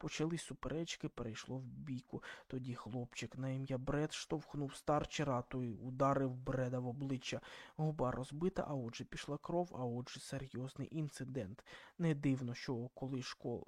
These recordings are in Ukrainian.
Почались суперечки, перейшло в бійку. Тоді хлопчик на ім'я Бред штовхнув старчера, а той ударив Бреда в обличчя. Губа розбита, а отже пішла кров, а отже серйозний інцидент. Не дивно, що коли школу.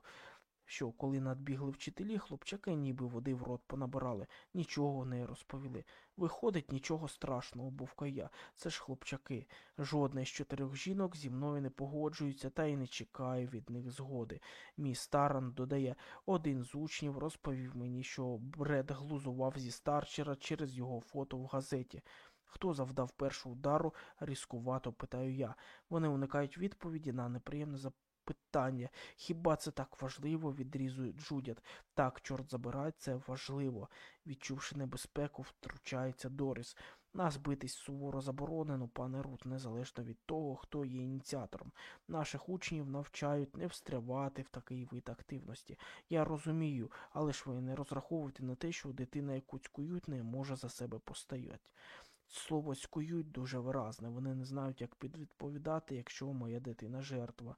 Що, коли надбігли вчителі, хлопчаки ніби води в рот понабирали, нічого не розповіли. Виходить, нічого страшного, бовка я. Це ж хлопчаки. Жодна з чотирьох жінок зі мною не погоджується та й не чекає від них згоди. Мій старан додає, один з учнів розповів мені, що Бред глузував зі старчера через його фото в газеті. Хто завдав першу удару, різкувато питаю я. Вони уникають відповіді на неприємне запитання. Хіба це так важливо? відрізує Джудят. Так, чорт забирай, це важливо. Відчувши небезпеку, втручається Доріс. Нас битись суворо заборонено, пане Рут, незалежно від того, хто є ініціатором. Наших учнів навчають не встрявати в такий вид активності. Я розумію, але ж ви не розраховуйте на те, що дитина, яку цькують, не може за себе постояти. Слово «цькують» дуже виразне. Вони не знають, як підвідповідати, якщо моя дитина жертва.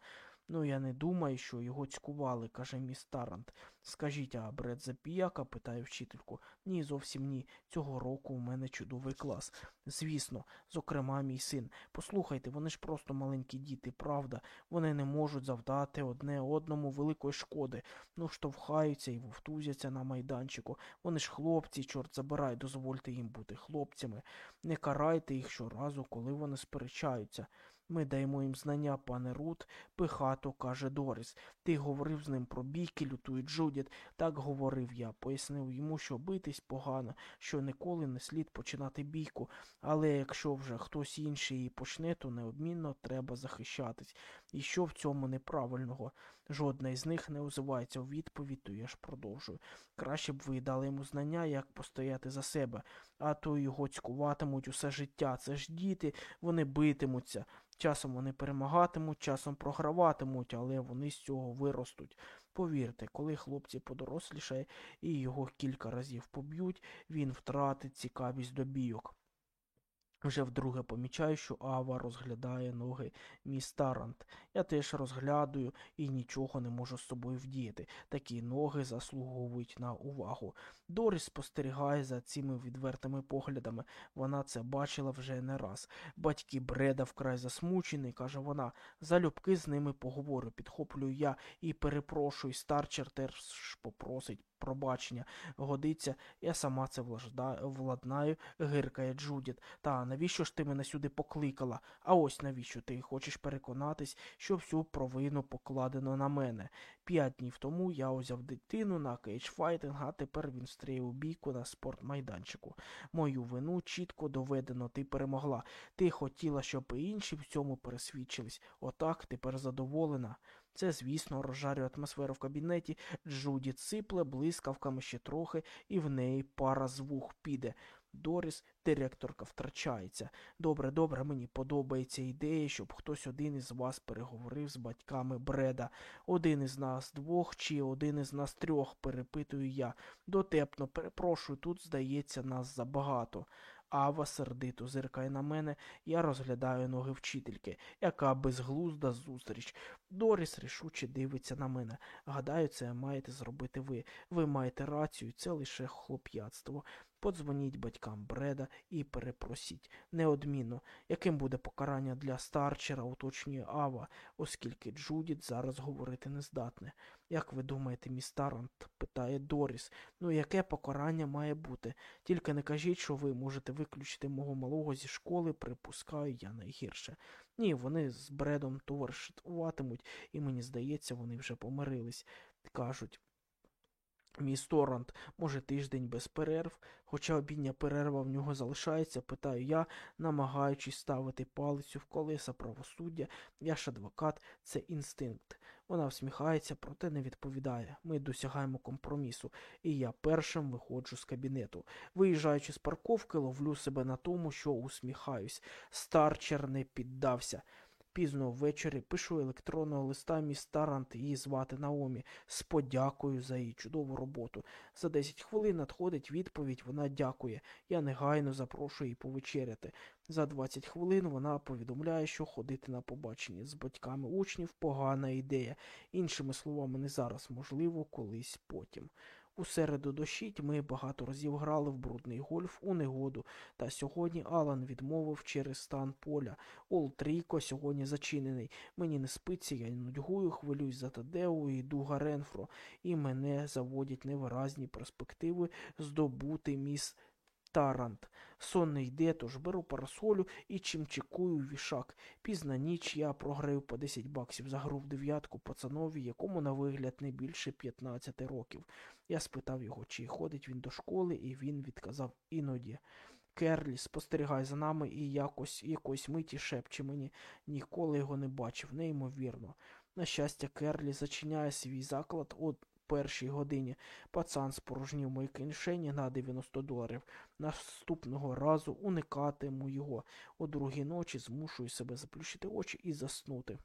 Ну, я не думаю, що його цькували, каже міс Тарант. Скажіть, а Бред запіяка? питає вчительку. Ні, зовсім ні. Цього року у мене чудовий клас. Звісно, зокрема, мій син. Послухайте, вони ж просто маленькі діти, правда. Вони не можуть завдати одне одному великої шкоди. Ну, штовхаються і вовтузяться на майданчику. Вони ж хлопці, чорт забирай, дозвольте їм бути хлопцями. Не карайте їх щоразу, коли вони сперечаються. Ми даємо їм знання, пане Рут, пихато, каже Дорис. Ти говорив з ним про бійки, лютує Джудіт. Так говорив я. Пояснив йому, що битись погано, що ніколи не слід починати бійку. Але якщо вже хтось інший її почне, то неодмінно треба захищатись. І що в цьому неправильного? Жодна із них не озивається у відповідь, то я ж продовжую. Краще б ви дали йому знання, як постояти за себе, а то його цькуватимуть усе життя. Це ж діти, вони битимуться. Часом вони перемагатимуть, часом програватимуть, але вони з цього виростуть. Повірте, коли хлопці подорослішає і його кілька разів поб'ють, він втратить цікавість до бійок. Вже вдруге помічаю, що Ава розглядає ноги міс Тарант. Я теж розглядаю і нічого не можу з собою вдіяти. Такі ноги заслуговують на увагу. Доріс спостерігає за цими відвертими поглядами. Вона це бачила вже не раз. Батьки Бреда вкрай засмучений, каже вона. Залюбки з ними поговорю. Підхоплюю я і перепрошую. Старчер теж попросить пробачення. Годиться, я сама це владнаю, гиркає Джудіт. Та навіщо ж ти мене сюди покликала? А ось навіщо ти хочеш переконатись, що всю провину покладено на мене. П'ять днів тому я узяв дитину на кейдж-файтинг, а тепер він встріє у бійку на спортмайданчику. Мою вину чітко доведено, ти перемогла. Ти хотіла, щоб і інші в цьому пересвідчились. Отак тепер задоволена. Це, звісно, розжарює атмосферу в кабінеті. Джуді ципле блискавками ще трохи, і в неї пара звук піде. Доріс, директорка, втрачається. Добре, добре, мені подобається ідея, щоб хтось один із вас переговорив з батьками Бреда. Один із нас двох чи один із нас трьох, перепитую я. Дотепно, перепрошую, тут, здається, нас забагато. Ава сердито зиркає на мене, я розглядаю ноги вчительки, яка безглузда зустріч. Доріс рішуче дивиться на мене. Гадаю, це маєте зробити ви. Ви маєте рацію, це лише хлоп'ятство. Подзвоніть батькам Бреда і перепросіть. Неодмінно, яким буде покарання для старчера, уточнює Ава, оскільки Джудіт зараз говорити не здатне. Як ви думаєте, міс Тарант? питає Доріс. Ну, яке покарання має бути? Тільки не кажіть, що ви можете виключити мого малого зі школи, припускаю я найгірше. Ні, вони з бредом товаришуватимуть, і мені здається, вони вже помирились. Кажуть. Міс Торант, може, тиждень без перерв, хоча обідня перерва в нього залишається, питаю я, намагаючись ставити палицю в колеса правосуддя. Я ж адвокат, це інстинкт. Вона всміхається, проте не відповідає. Ми досягаємо компромісу, і я першим виходжу з кабінету. Виїжджаючи з парковки, ловлю себе на тому, що усміхаюсь. Старчер не піддався. Пізно ввечері пишу електронного листа міс Тарант, її звати Наомі, з подякою за її чудову роботу. За 10 хвилин надходить відповідь, вона дякує. Я негайно запрошую її повечеряти. За 20 хвилин вона повідомляє, що ходити на побачення з батьками учнів погана ідея. Іншими словами, не зараз, можливо, колись потім. У середу дощить ми багато разів грали в брудний гольф у негоду, та сьогодні Алан відмовив через стан поля. Ол трійко сьогодні зачинений. Мені не спиться, я нудьгую, хвилююсь за Тадео і Дуга Ренфро, і мене заводять невиразні перспективи здобути міс Тарант. Сон не йде, тож беру парасолю і чимчикую вішак. Пізна ніч я програю по 10 баксів за гру в дев'ятку пацанові, якому на вигляд не більше 15 років. Я спитав його, чи ходить він до школи, і він відказав іноді. Керлі спостерігай за нами і якось якось миті шепче мені. Ніколи його не бачив, неймовірно. На щастя, Керлі зачиняє свій заклад першій годині. Пацан спорожнів мої кишені на 90 доларів. Наступного разу уникатиму його. О другій ночі змушую себе заплющити очі і заснути.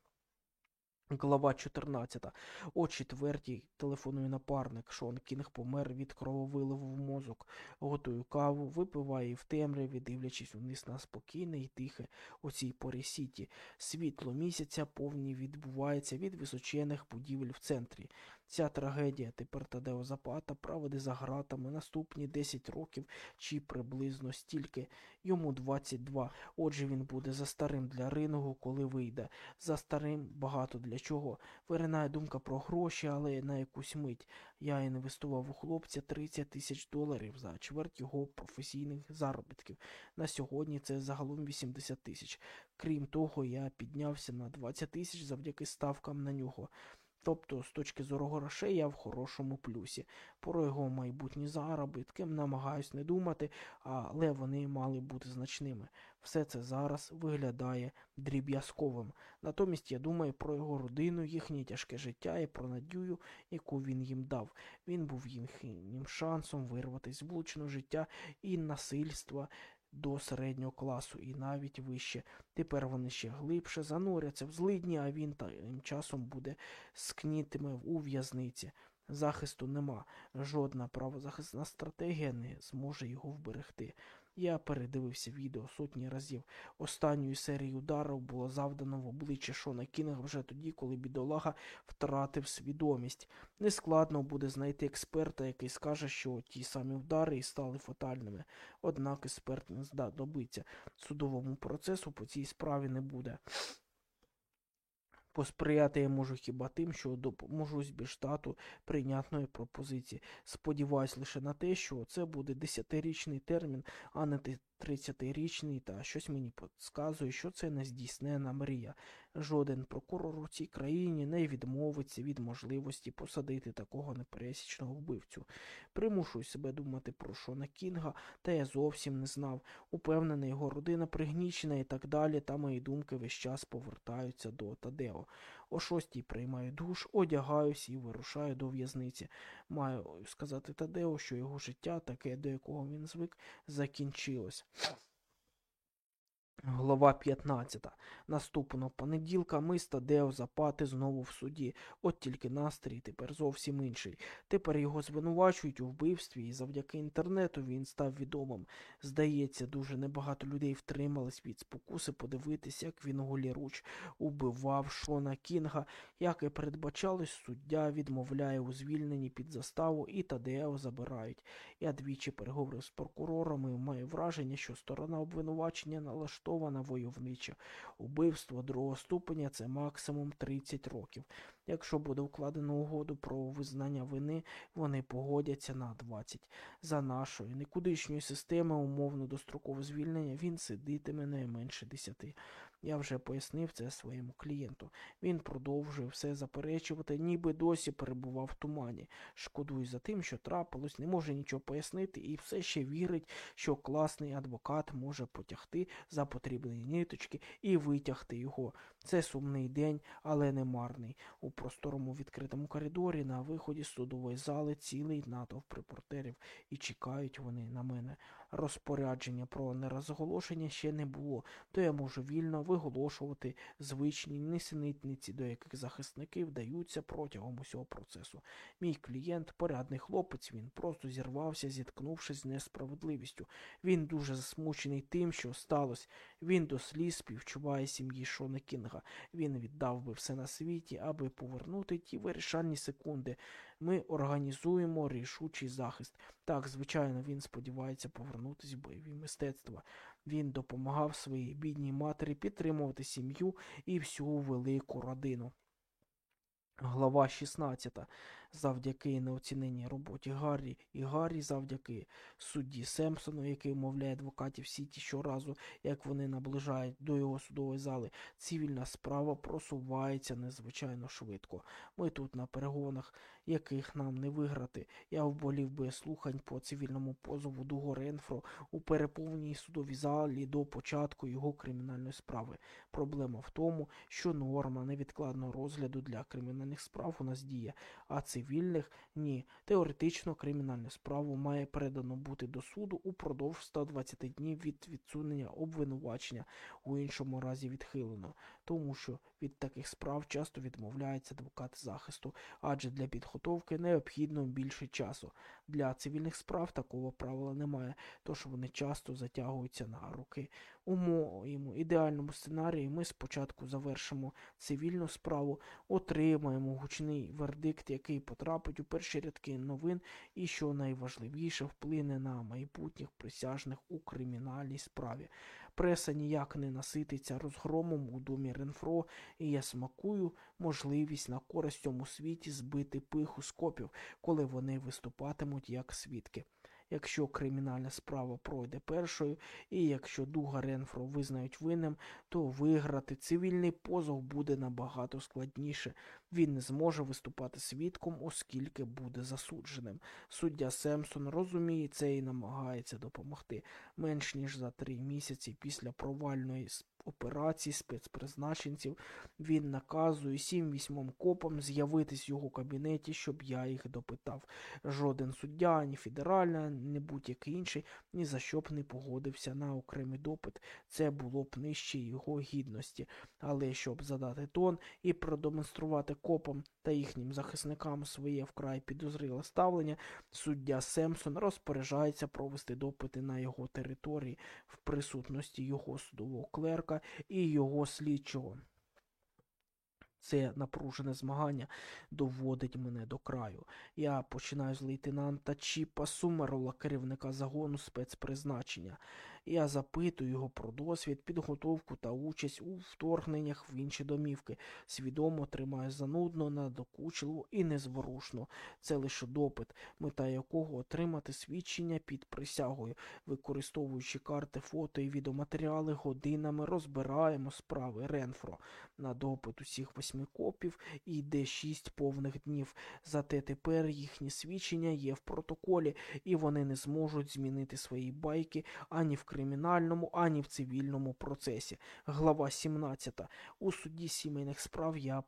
Глава 14. О четвертій телефонує напарник. Шон Кінг помер від крововиливу в мозок. Готую каву, випиваю в темряві, дивлячись вниз на спокійне і тихе у цій порі сіті. Світло місяця повні відбувається від височених будівель в центрі. Ця трагедія тепер Тадео Запата проведе за гратами наступні 10 років чи приблизно стільки. Йому 22. Отже, він буде за старим для рингу, коли вийде. За старим багато для чого. Виринає думка про гроші, але на якусь мить. Я інвестував у хлопця 30 тисяч доларів за чверть його професійних заробітків. На сьогодні це загалом 80 тисяч. Крім того, я піднявся на 20 тисяч завдяки ставкам на нього. Тобто, з точки зору грошей, я в хорошому плюсі. Про його майбутні заробітки намагаюсь не думати, але вони мали бути значними. Все це зараз виглядає дріб'язковим. Натомість я думаю про його родину, їхнє тяжке життя і про надію, яку він їм дав. Він був їхнім шансом вирватися з влучного життя і насильства до середнього класу і навіть вище. Тепер вони ще глибше зануряться в злидні, а він тим часом буде скнітиме у в'язниці. Захисту нема. Жодна правозахисна стратегія не зможе його вберегти. Я передивився відео сотні разів. Останньою серією ударів було завдано в обличчя Шона Кінга вже тоді, коли бідолага втратив свідомість. Нескладно буде знайти експерта, який скаже, що ті самі удари і стали фатальними. Однак експерт не здобиться. Судовому процесу по цій справі не буде. Посприяти я можу хіба тим, що допоможу збіштату прийнятної пропозиції. Сподіваюсь лише на те, що це буде десятирічний термін, а не 30-річний, та щось мені підказує, що це не здійснена мрія. Жоден прокурор у цій країні не відмовиться від можливості посадити такого непересічного вбивцю. Примушую себе думати про Шона Кінга, та я зовсім не знав. Упевнений, його родина пригнічена і так далі, та мої думки весь час повертаються до Тадео. О шостій приймаю душ, одягаюсь і вирушаю до в'язниці. Маю сказати Тадео, що його життя, таке, до якого він звик, закінчилось. Глава 15. Наступного понеділка ми з Тадео Запати знову в суді. От тільки настрій тепер зовсім інший. Тепер його звинувачують у вбивстві, і завдяки інтернету він став відомим. Здається, дуже небагато людей втримались від спокуси подивитися, як він голіруч убивав Шона Кінга. Як і передбачалось, суддя відмовляє у звільненні під заставу і Тадео забирають. Я двічі переговорив з прокурорами і маю враження, що сторона обвинувачення налаштована влаштована войовнича. Убивство другого ступеня це максимум 30 років. Якщо буде укладено угоду про визнання вини, вони погодяться на 20. За нашою никудишньої системи умовно дострокове звільнення він сидитиме не менше 10. Я вже пояснив це своєму клієнту. Він продовжує все заперечувати, ніби досі перебував в тумані. Шкодує за тим, що трапилось, не може нічого пояснити, і все ще вірить, що класний адвокат може потягти за потрібні ниточки і витягти його. Це сумний день, але не марний. У просторому відкритому коридорі на виході з судової зали цілий натовп репортерів, і чекають вони на мене. Розпорядження про нерозголошення ще не було, то я можу вільно виголошувати звичні несенітниці, до яких захисники вдаються протягом усього процесу. Мій клієнт, порядний хлопець, він просто зірвався, зіткнувшись з несправедливістю. Він дуже засмучений тим, що сталося. Він до сліз співчуває сім'ї Шона Кінга. Він віддав би все на світі, аби повернути ті вирішальні секунди. Ми організуємо рішучий захист. Так, звичайно, він сподівається повернутися в бойові мистецтва. Він допомагав своїй бідній матері підтримувати сім'ю і всю велику родину. Глава 16. Завдяки неоціненій роботі Гаррі і Гаррі завдяки судді Семпсону, який вмовляє адвокатів Сіті щоразу, як вони наближають до його судової зали, цивільна справа просувається незвичайно швидко. Ми тут на перегонах, яких нам не виграти. Я вболів би слухань по цивільному позову Дуго Ренфро у переповненій судовій залі до початку його кримінальної справи. Проблема в тому, що норма невідкладного розгляду для кримінальних справ у нас діє, а цивільних ні. Теоретично кримінальну справу має передано бути до суду упродовж 120 днів від відсунення обвинувачення, у іншому разі відхилено, тому що від таких справ часто відмовляються адвокати захисту, адже для підготовки необхідно більше часу. Для цивільних справ такого правила немає, тож вони часто затягуються на руки. У моєму ідеальному сценарії ми спочатку завершимо цивільну справу, отримаємо гучний вердикт, який потрапить у перші рядки новин і, що найважливіше, вплине на майбутніх присяжних у кримінальній справі. Преса ніяк не насититься розгромом у домі Ренфро, і я смакую можливість на користь цьому світі збити пиху скопів, коли вони виступатимуть як свідки. Якщо кримінальна справа пройде першою, і якщо Дуга Ренфро визнають винним, то виграти цивільний позов буде набагато складніше. Він не зможе виступати свідком, оскільки буде засудженим. Суддя Семсон розуміє це і намагається допомогти. Менш ніж за три місяці після провальної операції спецпризначенців він наказує сім вісьмом копам з'явитись в його кабінеті, щоб я їх допитав. Жоден суддя, ні федеральна, ні будь-який інший ні за що б не погодився на окремий допит. Це було б нижче його гідності. Але щоб задати тон і продемонструвати копам та їхнім захисникам своє вкрай підозріле ставлення, суддя Семсон розпоряджається провести допити на його території в присутності його судового клерка і його слідчого. Це напружене змагання доводить мене до краю. Я починаю з лейтенанта Чіпа Сумерола, керівника загону спецпризначення. Я запитую його про досвід, підготовку та участь у вторгненнях в інші домівки. Свідомо тримаю занудно, надокучливо і незворушно. Це лише допит, мета якого отримати свідчення під присягою, використовуючи карти, фото і відеоматеріали, годинами розбираємо справи Ренфро. На допит усіх восьми копів йде шість повних днів. Зате тепер їхні свідчення є в протоколі, і вони не зможуть змінити свої байки ані в кримінальному, ані в цивільному процесі. Глава 17. У суді сімейних справ я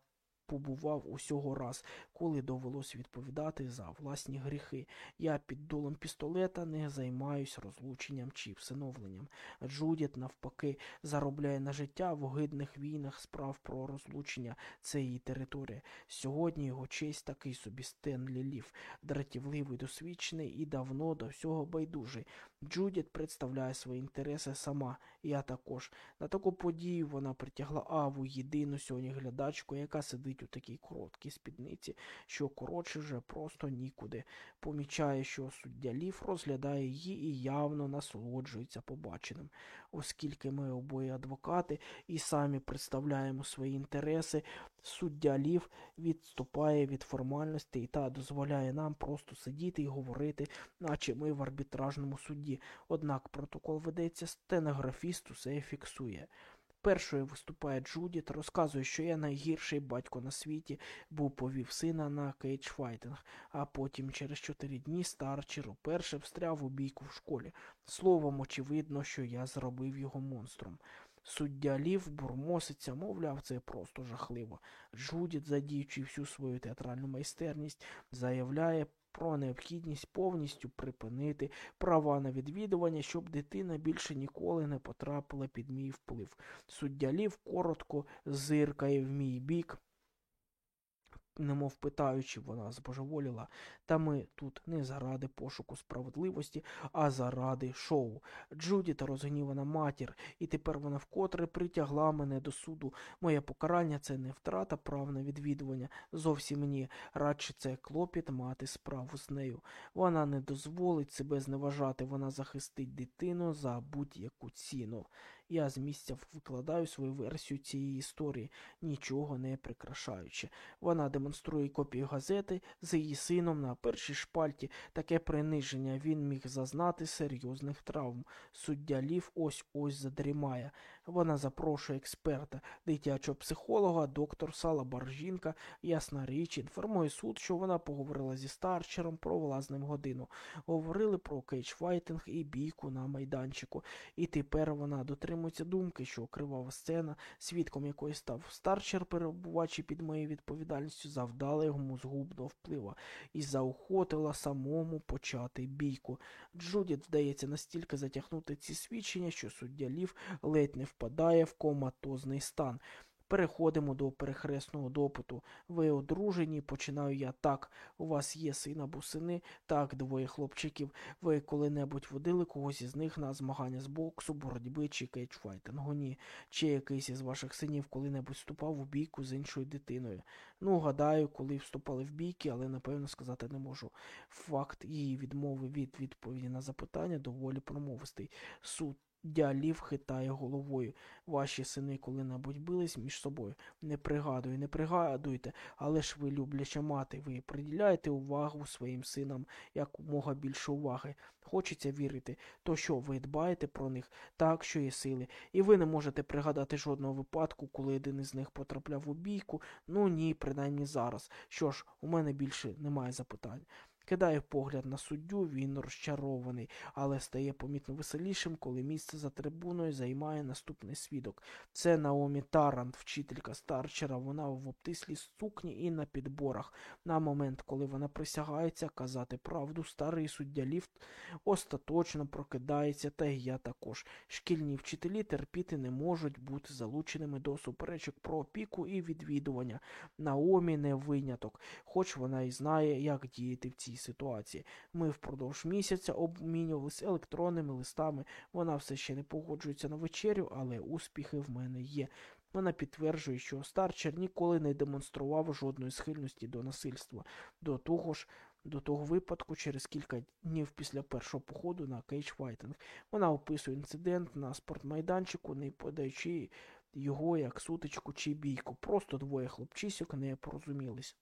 побував усього раз, коли довелось відповідати за власні гріхи. Я під дулом пістолета не займаюсь розлученням чи всиновленням. Джудіт, навпаки, заробляє на життя в огидних війнах справ про розлучення. Це її територія. Сьогодні його честь такий собі Стенлі Лів, дратівливий, досвідчений і давно до всього байдужий. Джудіт представляє свої інтереси сама, я також. На таку подію вона притягла Аву, єдину сьогодні глядачку, яка сидить у такій короткій спідниці, що коротше вже просто нікуди. Помічає, що суддя Лів розглядає її і явно насолоджується побаченим. Оскільки ми обоє адвокати і самі представляємо свої інтереси, суддя Лів відступає від формальностей та дозволяє нам просто сидіти і говорити, наче ми в арбітражному суді. Однак протокол ведеться, стенографіст усе фіксує. Першою виступає Джудіт, розказує, що я найгірший батько на світі, бо повів сина на кейдж-файтинг, а потім через чотири дні Старчер уперше встряв у бійку в школі. Словом, очевидно, що я зробив його монстром. Суддя Ліф бурмоситься, мовляв, це просто жахливо. Джудіт, задіючи всю свою театральну майстерність, заявляє про необхідність повністю припинити права на відвідування, щоб дитина більше ніколи не потрапила під мій вплив. Суддя Лів коротко зиркає в мій бік немов питаючи, вона збожеволіла. Та ми тут не заради пошуку справедливості, а заради шоу. Джудіт розгнівана матір, і тепер вона вкотре притягла мене до суду. Моє покарання це не втрата прав на відвідування. Зовсім ні. Радше це клопіт мати справу з нею. Вона не дозволить себе зневажати, вона захистить дитину за будь-яку ціну. Я з місця викладаю свою версію цієї історії, нічого не прикрашаючи. Вона демонструє копію газети з її сином на першій шпальті. Таке приниження він міг зазнати серйозних травм. Суддя Лів ось ось задрімає. Вона запрошує експерта, дитячого психолога, доктор Сала Баржінка, ясна річ, інформує суд, що вона поговорила зі старчером про власним годину. Говорили про кейчфайтинг і бійку на майданчику. І тепер вона дотримується думки, що кривава сцена, свідком якої став старчер, перебуваючи під моєю відповідальністю, завдала йому згубного впливу і заохотила самому почати бійку. Джудіт вдається настільки затягнути ці свідчення, що суддя Лів ледь не впадає в коматозний стан. Переходимо до перехресного допиту. Ви одружені, починаю я так. У вас є син або сини, так, двоє хлопчиків. Ви коли-небудь водили когось із них на змагання з боксу, боротьби чи кейчфайтингу? Ні. Чи якийсь із ваших синів коли-небудь вступав у бійку з іншою дитиною? Ну, гадаю, коли вступали в бійки, але напевно сказати не можу. Факт її відмови від відповіді на запитання доволі промовистий. Суд Дялів хитає головою. Ваші сини коли-небудь бились між собою. Не пригадую, не пригадуйте, але ж ви любляча мати, ви приділяєте увагу своїм синам якомога більше уваги. Хочеться вірити, то що ви дбаєте про них так, що є сили, і ви не можете пригадати жодного випадку, коли один із них потрапляв у бійку. Ну ні, принаймні зараз. Що ж, у мене більше немає запитань. Кидає погляд на суддю, він розчарований, але стає помітно веселішим, коли місце за трибуною займає наступний свідок. Це Наомі Тарант, вчителька старчера. Вона в обтислій сукні і на підборах. На момент, коли вона присягається казати правду, старий суддя ліфт остаточно прокидається, та й я також. Шкільні вчителі терпіти не можуть бути залученими до суперечок про опіку і відвідування. Наомі не виняток, хоч вона і знає, як діяти в цій ситуації. Ми впродовж місяця обмінювалися електронними листами. Вона все ще не погоджується на вечерю, але успіхи в мене є. Вона підтверджує, що старчер ніколи не демонстрував жодної схильності до насильства. До того ж, до того випадку, через кілька днів після першого походу на кейчфайтинг, вона описує інцидент на спортмайданчику, не подаючи його як сутичку чи бійку. Просто двоє хлопчисок не порозумілись.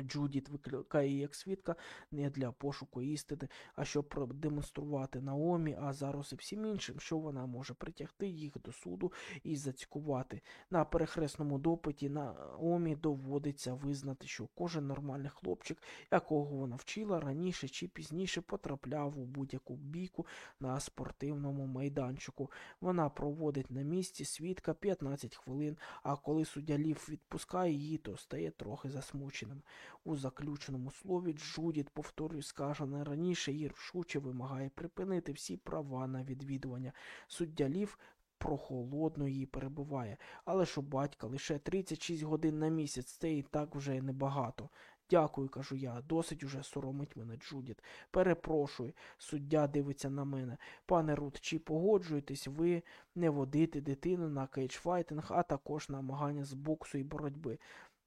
Джудіт викликає як свідка не для пошуку істини, а щоб продемонструвати Наомі, а зараз і всім іншим, що вона може притягти їх до суду і зацькувати. На перехресному допиті Наомі доводиться визнати, що кожен нормальний хлопчик, якого вона вчила, раніше чи пізніше потрапляв у будь-яку бійку на спортивному майданчику. Вона проводить на місці свідка 15 хвилин, а коли суддя Лів відпускає її, то стає трохи засмученим. У заключеному слові Джудіт, повторюю, скажене раніше і рішуче вимагає припинити всі права на відвідування. Суддя Лів прохолодно її перебуває, але ж у батька лише 36 годин на місяць, це і так вже небагато. Дякую, кажу я, досить уже соромить мене Джудіт. Перепрошую, суддя дивиться на мене. Пане Рут, чи погоджуєтесь ви не водити дитину на кейчфайтинг, а також намагання з боксу і боротьби?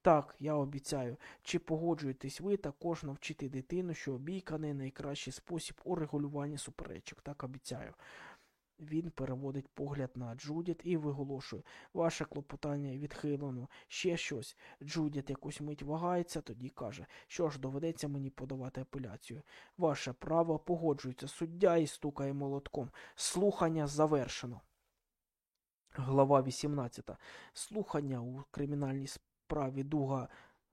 Так, я обіцяю. Чи погоджуєтесь ви також навчити дитину, що бійка не найкращий спосіб у регулюванні суперечок? Так обіцяю. Він переводить погляд на Джудіт і виголошує ваше клопотання відхилено. Ще щось. Джудіт якусь мить вагається, тоді каже, що ж доведеться мені подавати апеляцію. Ваше право погоджується суддя і стукає молотком. Слухання завершено. Глава 18. Слухання у кримінальній справі Дуга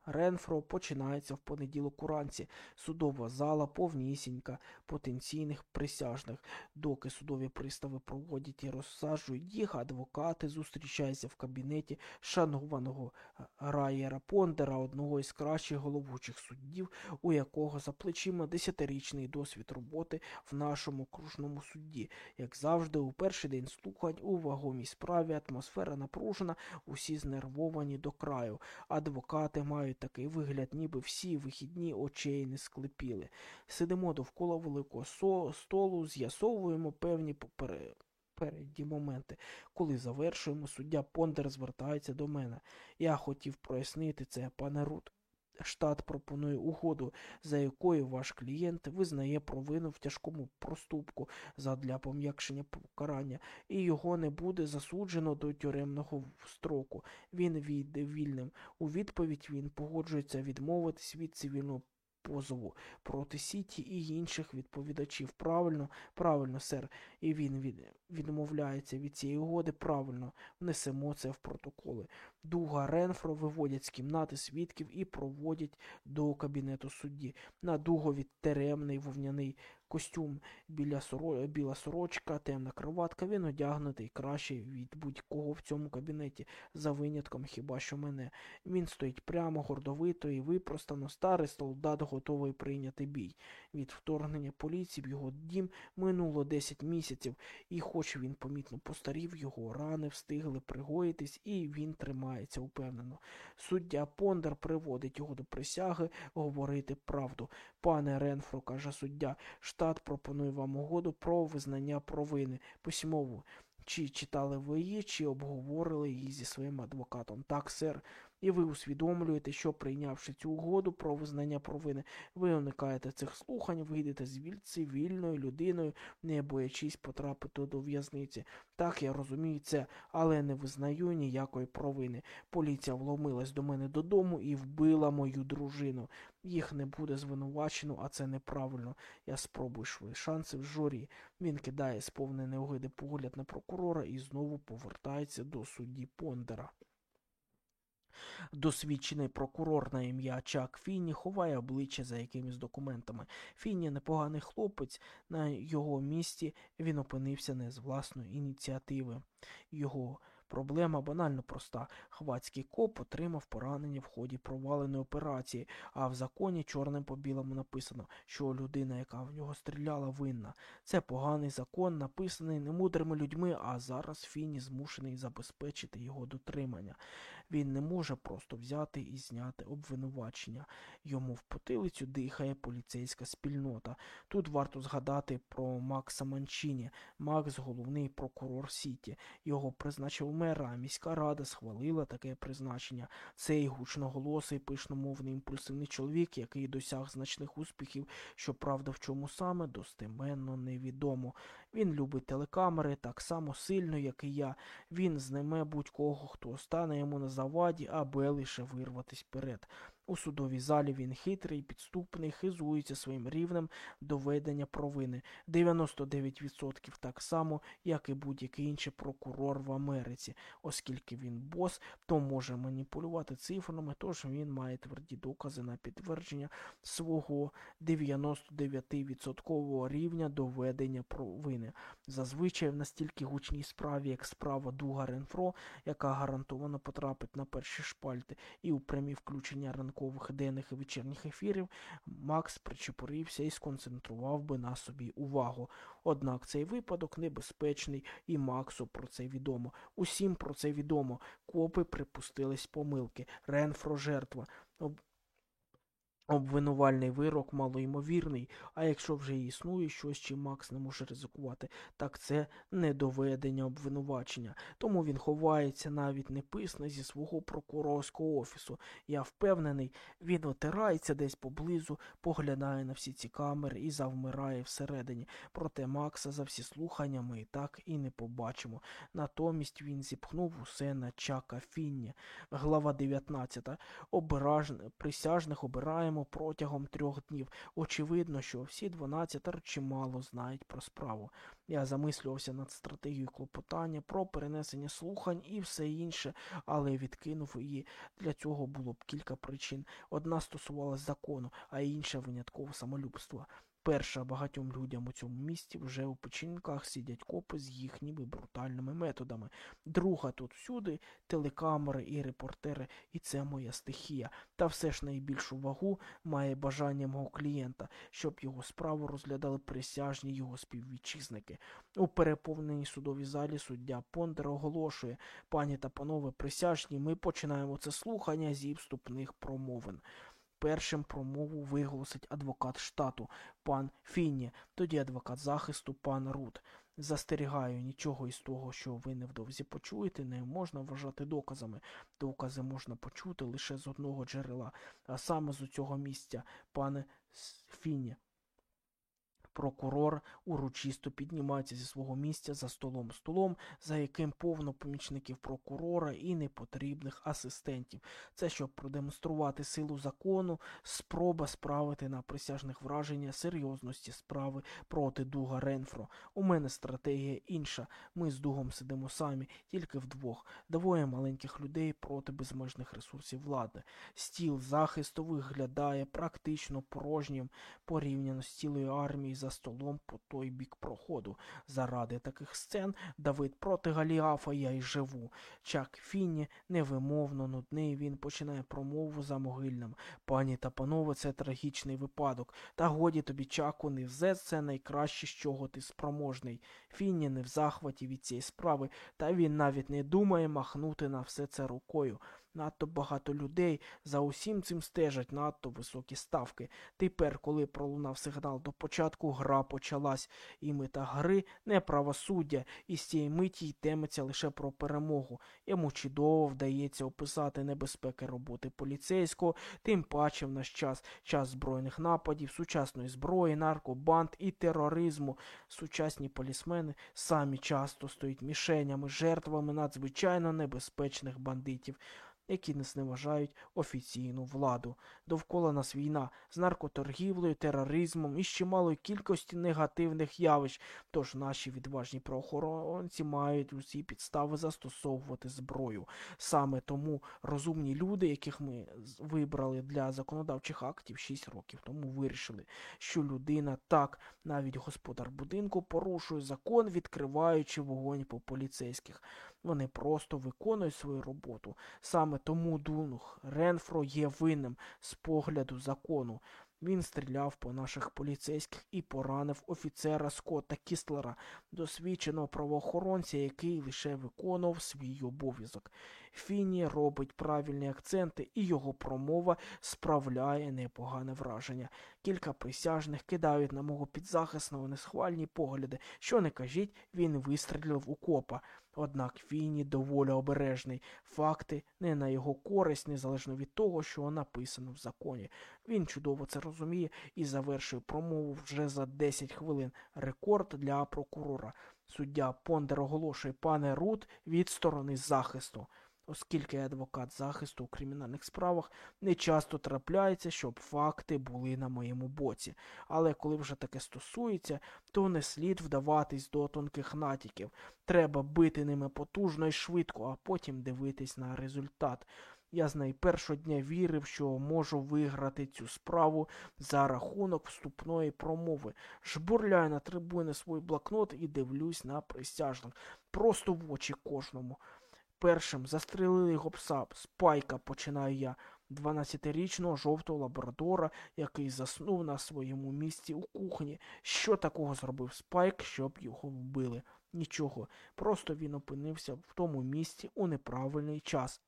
Ренфро починається в понеділок уранці. Судова зала повнісінька потенційних присяжних. Доки судові пристави проводять і розсаджують їх, адвокати зустрічаються в кабінеті шанованого Раєра Пондера, одного із кращих головучих суддів, у якого за плечима десятирічний досвід роботи в нашому окружному судді. Як завжди, у перший день слухань у вагомій справі атмосфера напружена, усі знервовані до краю. Адвокати мають такий вигляд, ніби всі вихідні очей не склепіли. Сидимо довкола великого столу, з'ясовуємо певні попередні моменти. Коли завершуємо, суддя Пондер звертається до мене. Я хотів прояснити це, пане Рут. Штат пропонує угоду, за якою ваш клієнт визнає провину в тяжкому проступку задля пом'якшення покарання, і його не буде засуджено до тюремного строку. Він війде вільним. У відповідь він погоджується відмовитись від цивільного позову проти Сіті і інших відповідачів. Правильно, правильно, сер. І він від... відмовляється від цієї угоди. Правильно, внесемо це в протоколи. Дуга Ренфро виводять з кімнати свідків і проводять до кабінету судді. На дугові теремний вовняний костюм, біля соро... біла сорочка, темна кроватка. Він одягнутий краще від будь-кого в цьому кабінеті, за винятком хіба що мене. Він стоїть прямо, гордовито і випростано, старий солдат готовий прийняти бій. Від вторгнення поліції в його дім минуло 10 місяців, і, хоч він помітно постарів, його рани встигли пригоїтись, і він тримається упевнено. Суддя Пондар приводить його до присяги говорити правду. Пане Ренфро, каже суддя, штат пропонує вам угоду про визнання провини письмову. Чи читали ви її, чи обговорили її зі своїм адвокатом? Так, сер. І ви усвідомлюєте, що прийнявши цю угоду про визнання провини, ви уникаєте цих слухань, вийдете звідси вільною людиною, не боячись потрапити до в'язниці. Так, я розумію це, але не визнаю ніякої провини. Поліція вломилась до мене додому і вбила мою дружину. Їх не буде звинувачено, а це неправильно. Я спробую свої шанси в журі. Він кидає сповнений огиди погляд на прокурора і знову повертається до судді Пондера. Досвідчений прокурор на ім'я Чак Фінні ховає обличчя за якимись документами. Фінні непоганий хлопець, на його місці він опинився не з власної ініціативи. Його Проблема банально проста. Хвацький коп отримав поранення в ході проваленої операції, а в законі чорним по білому написано, що людина, яка в нього стріляла, винна. Це поганий закон, написаний немудрими людьми, а зараз Фіні змушений забезпечити його дотримання. Він не може просто взяти і зняти обвинувачення. Йому в потилицю дихає поліцейська спільнота. Тут варто згадати про Макса Манчині. Макс головний прокурор Сіті. Його призначив мера, міська рада схвалила таке призначення. Цей гучноголосий, пишномовний імпульсивний чоловік, який досяг значних успіхів, щоправда, в чому саме достеменно невідомо. Він любить телекамери так само сильно, як і я. Він зниме будь-кого, хто стане йому на заваді, аби лише вирватися вперед. У судовій залі він хитрий, підступний, хизується своїм рівнем доведення провини 99% так само, як і будь-який інший прокурор в Америці. Оскільки він бос, то може маніпулювати цифрами, тож він має тверді докази на підтвердження свого 99% рівня доведення провини. Зазвичай в настільки гучній справі, як справа Дуга Ренфро, яка гарантовано потрапить на перші шпальти, і у прямі включення ранку ранкових денних і вечірніх ефірів, Макс причепурився і сконцентрував би на собі увагу. Однак цей випадок небезпечний, і Максу про це відомо. Усім про це відомо. Копи припустились помилки. Ренфро жертва. Обвинувальний вирок малоймовірний, а якщо вже існує щось, чим Макс не може ризикувати, так це недоведення обвинувачення. Тому він ховається навіть не писне зі свого прокурорського офісу. Я впевнений, він отирається десь поблизу, поглядає на всі ці камери і завмирає всередині. Проте Макса за всі слухання ми і так і не побачимо. Натомість він зіпхнув усе на чака Фінні. Глава 19. Обираж... Присяжних обираємо закону протягом трьох днів. Очевидно, що всі дванадцятер чимало знають про справу. Я замислювався над стратегією клопотання, про перенесення слухань і все інше, але відкинув її. Для цього було б кілька причин. Одна стосувалась закону, а інша винятково самолюбства. Перша багатьом людям у цьому місті вже у печінках сидять копи з їхніми брутальними методами. Друга тут всюди телекамери і репортери, і це моя стихія. Та все ж найбільшу вагу має бажання мого клієнта, щоб його справу розглядали присяжні його співвітчизники. У переповненій судовій залі суддя Пондер оголошує пані та панове присяжні, ми починаємо це слухання зі вступних промовин. Першим промову виголосить адвокат штату, пан Фінні, тоді адвокат захисту, пан Рут. Застерігаю, нічого із того, що ви невдовзі почуєте, не можна вважати доказами. Докази можна почути лише з одного джерела, а саме з цього місця, пане Фінні. Прокурор урочисто піднімається зі свого місця за столом столом, за яким повно помічників прокурора і непотрібних асистентів. Це щоб продемонструвати силу закону, спроба справити на присяжних враження серйозності справи проти Дуга Ренфро. У мене стратегія інша. Ми з Дугом сидимо самі, тільки вдвох, двоє маленьких людей проти безмежних ресурсів влади. Стіл захисту виглядає практично порожнім порівняно з цілою армією за столом по той бік проходу. Заради таких сцен Давид проти Галіафа я й живу. Чак Фінні невимовно нудний, він починає промову за могильним. Пані та панове, це трагічний випадок. Та годі тобі, чаку, не взе це найкраще, з чого ти спроможний. Фінні не в захваті від цієї справи, та він навіть не думає махнути на все це рукою. Надто багато людей за усім цим стежать надто високі ставки. Тепер, коли пролунав сигнал до початку, гра почалась, і мета гри не правосуддя, і з цієї миті йтиметься лише про перемогу. Йому чудово вдається описати небезпеки роботи поліцейського, тим паче в наш час, час збройних нападів, сучасної зброї, наркобанд і тероризму. Сучасні полісмени самі часто стоять мішенями, жертвами надзвичайно небезпечних бандитів які не зневажають офіційну владу. Довкола нас війна з наркоторгівлею, тероризмом і ще малої кількості негативних явищ. Тож наші відважні правоохоронці мають усі підстави застосовувати зброю. Саме тому розумні люди, яких ми вибрали для законодавчих актів 6 років тому, вирішили, що людина так, навіть господар будинку, порушує закон, відкриваючи вогонь по поліцейських. Вони просто виконують свою роботу. Саме тому Дунух Ренфро є винним з погляду закону. Він стріляв по наших поліцейських і поранив офіцера Скотта Кістлера, досвідченого правоохоронця, який лише виконував свій обов'язок. Фіні робить правильні акценти, і його промова справляє непогане враження. Кілька присяжних кидають на мого підзахисного несхвальні погляди. Що не кажіть, він вистрілив у копа. Однак Фіні доволі обережний. Факти не на його користь, незалежно від того, що написано в законі. Він чудово це розуміє і завершує промову вже за 10 хвилин. Рекорд для прокурора. Суддя Пондер оголошує пане Рут від сторони захисту оскільки адвокат захисту у кримінальних справах, не часто трапляється, щоб факти були на моєму боці. Але коли вже таке стосується, то не слід вдаватись до тонких натяків. Треба бити ними потужно і швидко, а потім дивитись на результат. Я з найпершого дня вірив, що можу виграти цю справу за рахунок вступної промови. Жбурляю на трибуни свій блокнот і дивлюсь на присяжних. Просто в очі кожному. Першим застрелили його пса. Спайка, починаю я, 12-річного жовтого лабрадора, який заснув на своєму місці у кухні. Що такого зробив Спайк, щоб його вбили? Нічого. Просто він опинився в тому місці у неправильний час.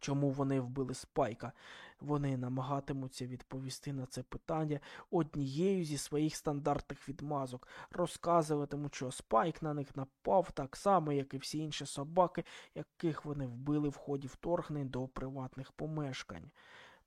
Чому вони вбили Спайка? Вони намагатимуться відповісти на це питання однією зі своїх стандартних відмазок, розказуватимуть, що Спайк на них напав так само, як і всі інші собаки, яких вони вбили в ході вторгнень до приватних помешкань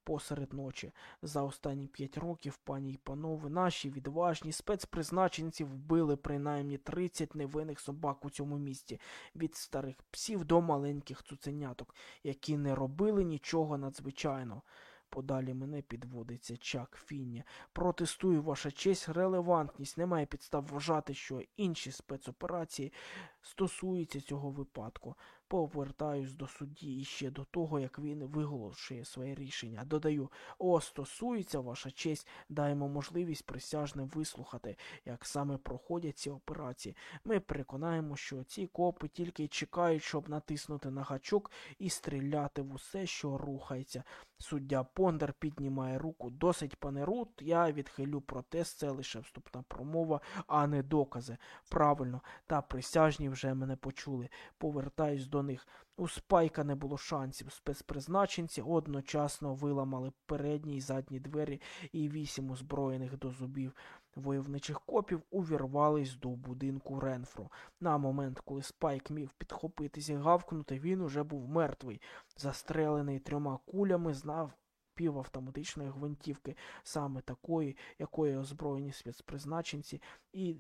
посеред ночі. За останні п'ять років, пані й панове, наші відважні спецпризначенці вбили принаймні 30 невинних собак у цьому місті, від старих псів до маленьких цуценяток, які не робили нічого надзвичайного. Подалі мене підводиться Чак Фінні. Протестую, ваша честь, релевантність. Немає підстав вважати, що інші спецоперації стосуються цього випадку. Повертаюсь до судді і ще до того, як він виголошує своє рішення. Додаю, о, стосується, ваша честь, даємо можливість присяжним вислухати, як саме проходять ці операції. Ми переконаємо, що ці копи тільки чекають, щоб натиснути на гачок і стріляти в усе, що рухається. Суддя Пондер піднімає руку. Досить, пане Рут, я відхилю протест, це лише вступна промова, а не докази. Правильно, та присяжні вже мене почули. Повертаюсь до них. У Спайка не було шансів. Спецпризначенці одночасно виламали передні й задні двері, і вісім озброєних до зубів войовничих копів увірвались до будинку Ренфро. На момент, коли спайк міг підхопитись і гавкнути, він уже був мертвий, застрелений трьома кулями, знав півавтоматичної гвинтівки, саме такої, якої озброєні спецпризначенці, і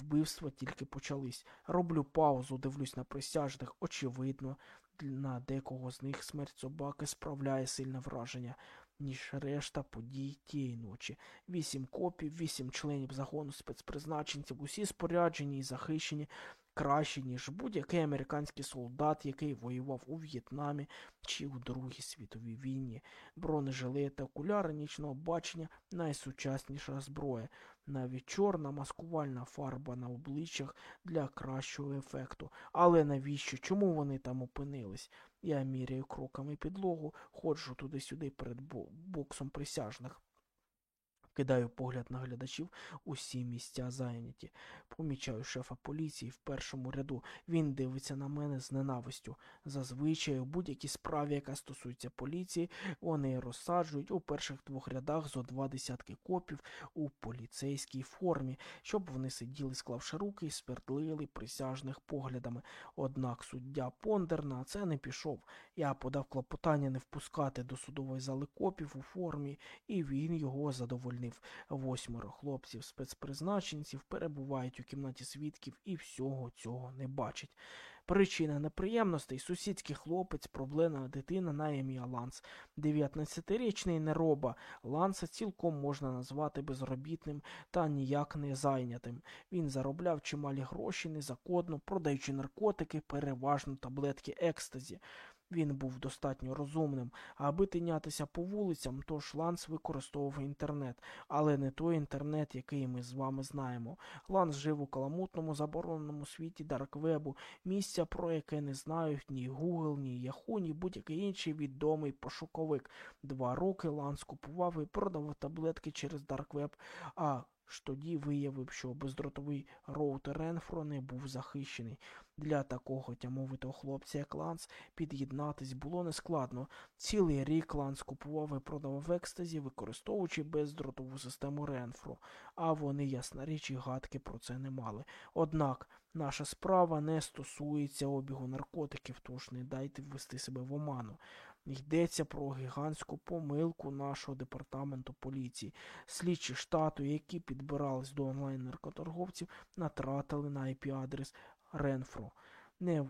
вбивства тільки почались. Роблю паузу, дивлюсь на присяжних. Очевидно, на декого з них смерть собаки справляє сильне враження, ніж решта подій тієї ночі. Вісім копів, вісім членів загону спецпризначенців, усі споряджені і захищені. Краще, ніж будь-який американський солдат, який воював у В'єтнамі чи у Другій світовій війні. Бронежилети, окуляри нічного бачення найсучасніша зброя навіть чорна маскувальна фарба на обличчях для кращого ефекту. Але навіщо? Чому вони там опинились? Я міряю кроками підлогу, ходжу туди-сюди перед боксом присяжних. Кидаю погляд на глядачів, усі місця зайняті. Помічаю шефа поліції в першому ряду. Він дивиться на мене з ненавистю. Зазвичай у будь-якій справі, яка стосується поліції, вони розсаджують у перших двох рядах зо два десятки копів у поліцейській формі, щоб вони сиділи, склавши руки і свердлили присяжних поглядами. Однак суддя Пондер на це не пішов. Я подав клопотання не впускати до судової зали копів у формі, і він його задовольнив звільнив. Восьмеро хлопців спецпризначенців перебувають у кімнаті свідків і всього цього не бачать. Причина неприємностей сусідський хлопець, проблемна дитина на ім'я Ланс. 19-річний нероба. Ланса цілком можна назвати безробітним та ніяк не зайнятим. Він заробляв чималі гроші незаконно, продаючи наркотики, переважно таблетки екстазі. Він був достатньо розумним, аби тинятися по вулицям, тож Ланс використовував інтернет, але не той інтернет, який ми з вами знаємо. Ланс жив у каламутному забороненому світі Дарквебу, місця, про яке не знають ні Google, ні Yahoo, ні будь-який інший відомий пошуковик. Два роки Ланс купував і продавав таблетки через Дарквеб, а ж тоді виявив, що бездротовий роутер Ренфро не був захищений. Для такого тямовитого хлопця, як Ланс, під'єднатись було нескладно. Цілий рік Ланс купував і продавав екстазі, використовуючи бездротову систему Ренфро, а вони, ясна річ, і гадки про це не мали. Однак наша справа не стосується обігу наркотиків, тож не дайте ввести себе в оману. Йдеться про гігантську помилку нашого департаменту поліції. Слідчі штату, які підбирались до онлайн-наркоторговців, натратили на IP-адрес Ренфро. Не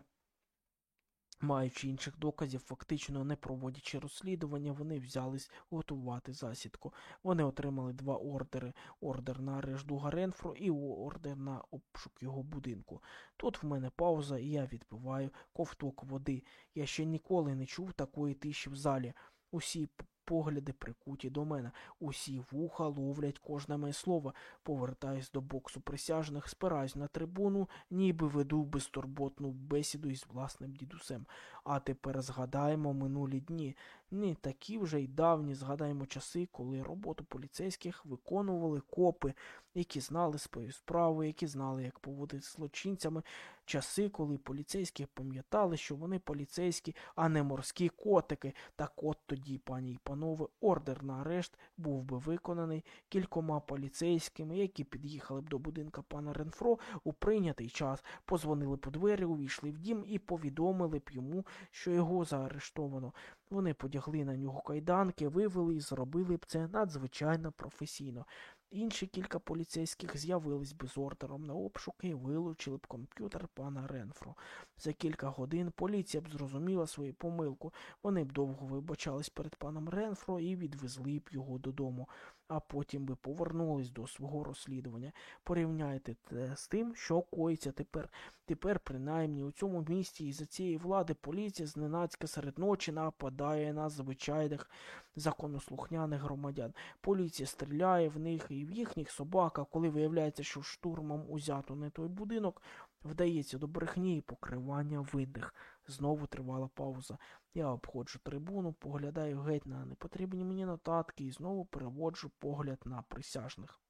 Маючи інших доказів, фактично не проводячи розслідування, вони взялись готувати засідку. Вони отримали два ордери: ордер на арешт Дуга Ренфро і ордер на обшук його будинку. Тут в мене пауза, і я відпиваю ковток води. Я ще ніколи не чув такої тиші в залі. Усі погляди прикуті до мене. Усі вуха ловлять кожне моє слово. Повертаюсь до боксу присяжних, спираюсь на трибуну, ніби веду безтурботну бесіду із власним дідусем. А тепер згадаємо минулі дні. Не такі вже й давні згадаємо часи, коли роботу поліцейських виконували копи, які знали свою справу, які знали, як поводити злочинцями, часи, коли поліцейські пам'ятали, що вони поліцейські, а не морські котики. Так от тоді, пані й панове, ордер на арешт був би виконаний кількома поліцейськими, які під'їхали б до будинка пана Ренфро у прийнятий час, позвонили по двері, увійшли в дім і повідомили б йому, що його заарештовано. Вони подягли на нього кайданки, вивели і зробили б це надзвичайно професійно. Інші кілька поліцейських з'явились би з ордером на обшуки і вилучили б комп'ютер пана Ренфро. За кілька годин поліція б зрозуміла свою помилку. Вони б довго вибачались перед паном Ренфро і відвезли б його додому, а потім би повернулись до свого розслідування. Порівняйте те з тим, що коїться тепер. Тепер, принаймні, у цьому місті із за цієї влади поліція зненацька серед ночі нападає на звичайних законослухняних громадян. Поліція стріляє в них і в їхніх собак, а коли виявляється, що штурмом узято не той будинок, вдається до брехні і покривання винних. Знову тривала пауза. Я обходжу трибуну, поглядаю геть на непотрібні мені нотатки і знову переводжу погляд на присяжних.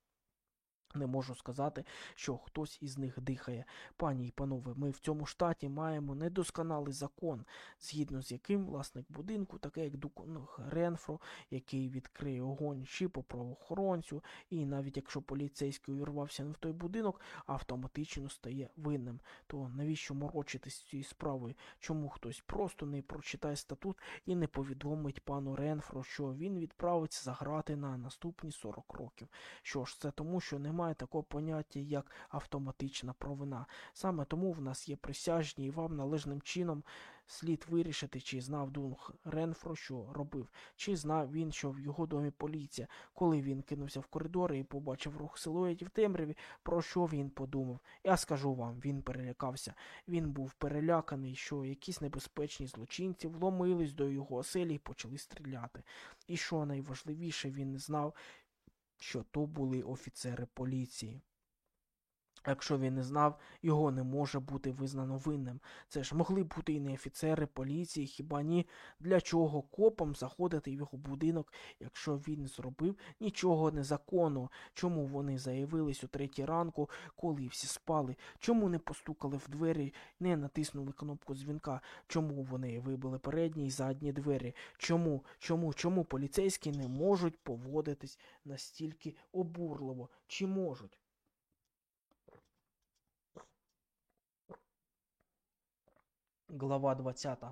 Не можу сказати, що хтось із них дихає. Пані й панове, ми в цьому штаті маємо недосконалий закон, згідно з яким власник будинку, таке як Дуконг Ренфро, який відкриє огонь чи по правоохоронцю, і навіть якщо поліцейський увірвався не в той будинок, автоматично стає винним. То навіщо морочитись цією справою? Чому хтось просто не прочитає статут і не повідомить пану Ренфро, що він відправиться заграти на наступні 40 років? Що ж, це тому, що немає немає такого поняття, як автоматична провина. Саме тому в нас є присяжні, і вам належним чином слід вирішити, чи знав Дунг Ренфро, що робив, чи знав він, що в його домі поліція. Коли він кинувся в коридори і побачив рух силуетів темряві, про що він подумав. Я скажу вам, він перелякався. Він був переляканий, що якісь небезпечні злочинці вломились до його оселі і почали стріляти. І що найважливіше, він не знав, що то були офіцери поліції. Якщо він не знав, його не може бути визнано винним. Це ж могли бути і не офіцери поліції, хіба ні? Для чого копам заходити в його будинок, якщо він зробив нічого незаконного? Чому вони заявились у третій ранку, коли всі спали? Чому не постукали в двері, не натиснули кнопку дзвінка? Чому вони вибили передні і задні двері? Чому? Чому? Чому поліцейські не можуть поводитись настільки обурливо? Чи можуть? Глава 20.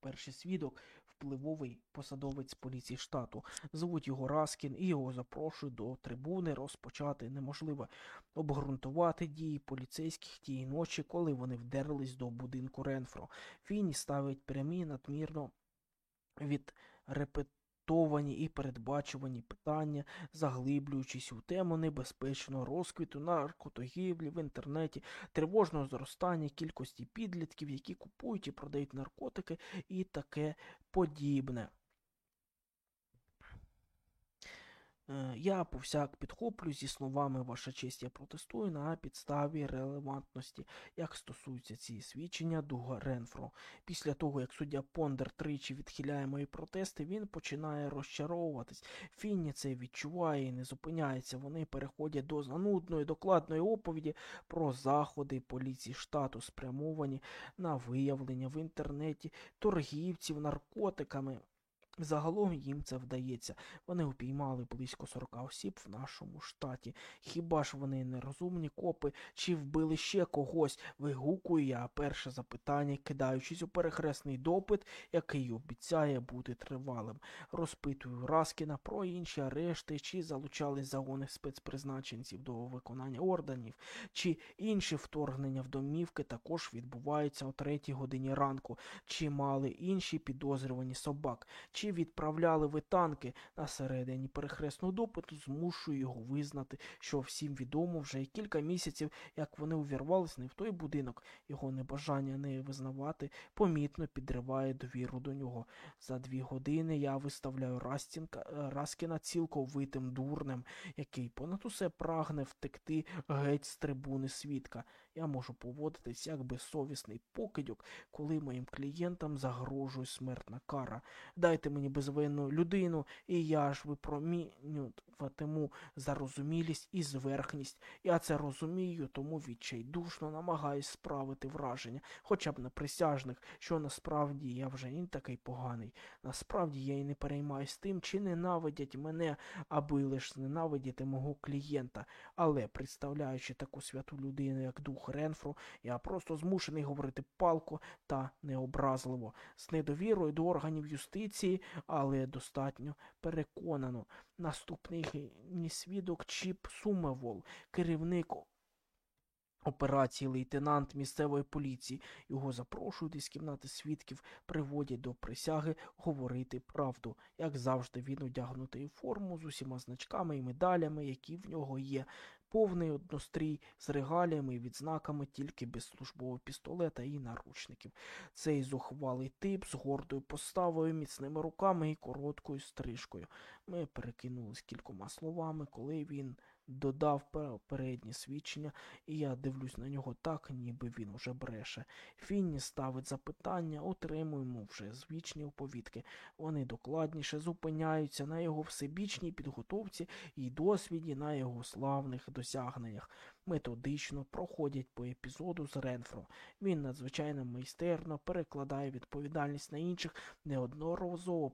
Перший свідок впливовий посадовець поліції штату. Звуть його Раскін і його запрошують до трибуни розпочати неможливо обґрунтувати дії поліцейських тієї ночі, коли вони вдерлись до будинку Ренфро. Фіні ставить прямі надмірно від репет підготовані і передбачувані питання, заглиблюючись у тему небезпечного розквіту наркотогівлі в інтернеті, тривожного зростання кількості підлітків, які купують і продають наркотики і таке подібне. Я повсяк підхоплю зі словами ваша честь, я протестую на підставі релевантності, як стосуються ці свідчення Дуга Ренфро. Після того, як суддя Пондер тричі відхиляє мої протести, він починає розчаровуватись. Фінні це відчуває і не зупиняється. Вони переходять до занудної, докладної оповіді про заходи поліції штату, спрямовані на виявлення в інтернеті торгівців наркотиками. Загалом їм це вдається. Вони упіймали близько 40 осіб в нашому штаті. Хіба ж вони не розумні копи, чи вбили ще когось? Вигукую я перше запитання, кидаючись у перехресний допит, який обіцяє бути тривалим. Розпитую Раскіна про інші арешти, чи залучались загони спецпризначенців до виконання орденів, чи інші вторгнення в домівки також відбуваються о третій годині ранку, чи мали інші підозрювані собак. чи відправляли ви танки на середині перехресного допиту, змушую його визнати, що всім відомо вже кілька місяців, як вони увірвались не в той будинок. Його небажання не визнавати помітно підриває довіру до нього. За дві години я виставляю Растінка, е, Раскіна цілковитим дурнем, який понад усе прагне втекти геть з трибуни свідка. Я можу поводитись як безсовісний покидьок, коли моїм клієнтам загрожує смертна кара. Дайте мені безвинну людину, і я ж випромінюватиму зарозумілість і зверхність. Я це розумію, тому відчайдушно намагаюсь справити враження, хоча б на присяжних, що насправді я вже не такий поганий. Насправді я й не переймаюсь тим, чи ненавидять мене, аби лиш зненавидіти мого клієнта. Але, представляючи таку святу людину, як дух Ренфру, я просто змушений говорити палко та необразливо. З недовірою до органів юстиції але достатньо переконано. Наступний свідок Чіп Сумевол, керівник операції лейтенант місцевої поліції. Його запрошують із кімнати свідків, приводять до присяги говорити правду. Як завжди, він одягнутий форму з усіма значками і медалями, які в нього є. Повний однострій з регаліями і відзнаками тільки без службового пістолета і наручників. Цей зухвалий тип з гордою поставою, міцними руками і короткою стрижкою. Ми перекинулись кількома словами, коли він додав переднє свідчення, і я дивлюсь на нього так, ніби він уже бреше. Фінні ставить запитання, отримуємо вже звічні оповідки. Вони докладніше зупиняються на його всебічній підготовці і досвіді на його славних досягненнях. Методично проходять по епізоду з Ренфро. Він надзвичайно майстерно перекладає відповідальність на інших неодноразово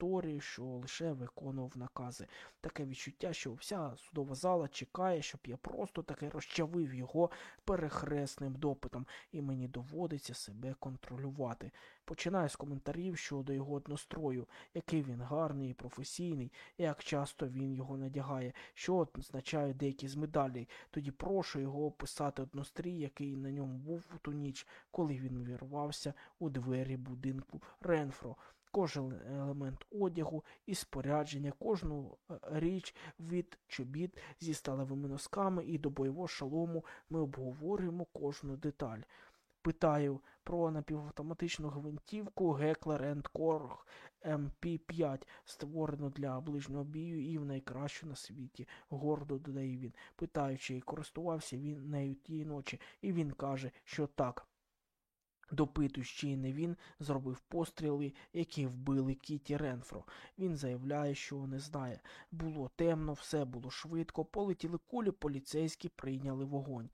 повторюю, що лише виконував накази. Таке відчуття, що вся судова зала чекає, щоб я просто таки розчавив його перехресним допитом, і мені доводиться себе контролювати. Починаю з коментарів щодо його однострою, який він гарний і професійний, як часто він його надягає, що означають деякі з медалей. Тоді прошу його описати однострій, який на ньому був у ту ніч, коли він вірвався у двері будинку Ренфро кожен елемент одягу і спорядження, кожну е, річ від чобіт зі сталевими носками і до бойового шалому ми обговорюємо кожну деталь. Питаю про напівавтоматичну гвинтівку Heckler Korg MP5, створену для ближнього бію і в найкращу на світі, гордо додає він, питаючи, користувався він нею тієї ночі, і він каже, що так. Допитують, чи не він зробив постріли, які вбили Кіті Ренфро. Він заявляє, що не знає. Було темно, все було швидко, полетіли кулі, поліцейські прийняли вогонь.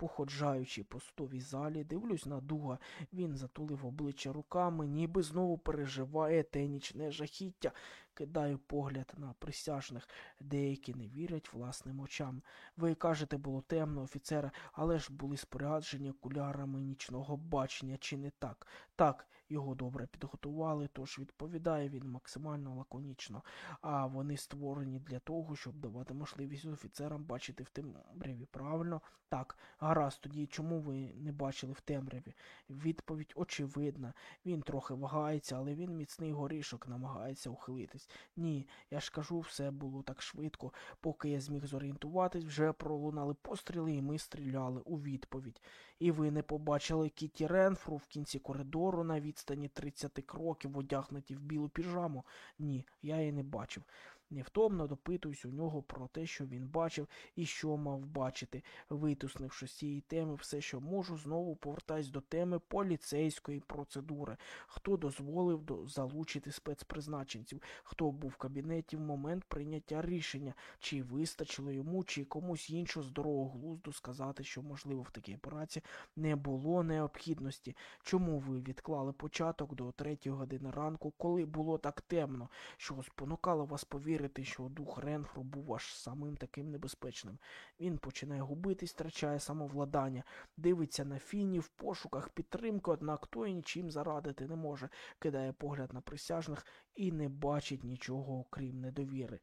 Походжаючи по стовій залі, дивлюсь на дуга. Він затулив обличчя руками, ніби знову переживає те нічне жахіття. Кидаю погляд на присяжних. Деякі не вірять власним очам. Ви кажете, було темно, офіцера, але ж були споряджені окулярами нічного бачення, чи не так? Так, його добре підготували, тож відповідає він максимально лаконічно, а вони створені для того, щоб давати можливість офіцерам бачити в темряві. Правильно? Так, гаразд, тоді чому ви не бачили в темряві? Відповідь очевидна. Він трохи вагається, але він міцний горішок намагається ухилитись. Ні, я ж кажу, все було так швидко. Поки я зміг зорієнтуватись, вже пролунали постріли, і ми стріляли у відповідь. І ви не побачили Кіті Ренфру в кінці коридору на відстані 30 кроків, одягнуті в білу піжаму? Ні, я її не бачив. Невтомно допитуюсь у нього про те, що він бачив і що мав бачити. Витуснивши з цієї теми все, що можу, знову повертаюсь до теми поліцейської процедури. Хто дозволив до... залучити спецпризначенців, хто був в кабінеті в момент прийняття рішення, чи вистачило йому, чи комусь іншого здорового глузду сказати, що, можливо, в такій операції не було необхідності. Чому ви відклали початок до третьої години ранку, коли було так темно, що спонукало вас повірити? Вірити, що дух Ренфру був аж самим таким небезпечним. Він починає губитись, втрачає самовладання, дивиться на фіні в пошуках підтримки, однак той нічим зарадити не може, кидає погляд на присяжних і не бачить нічого, окрім недовіри.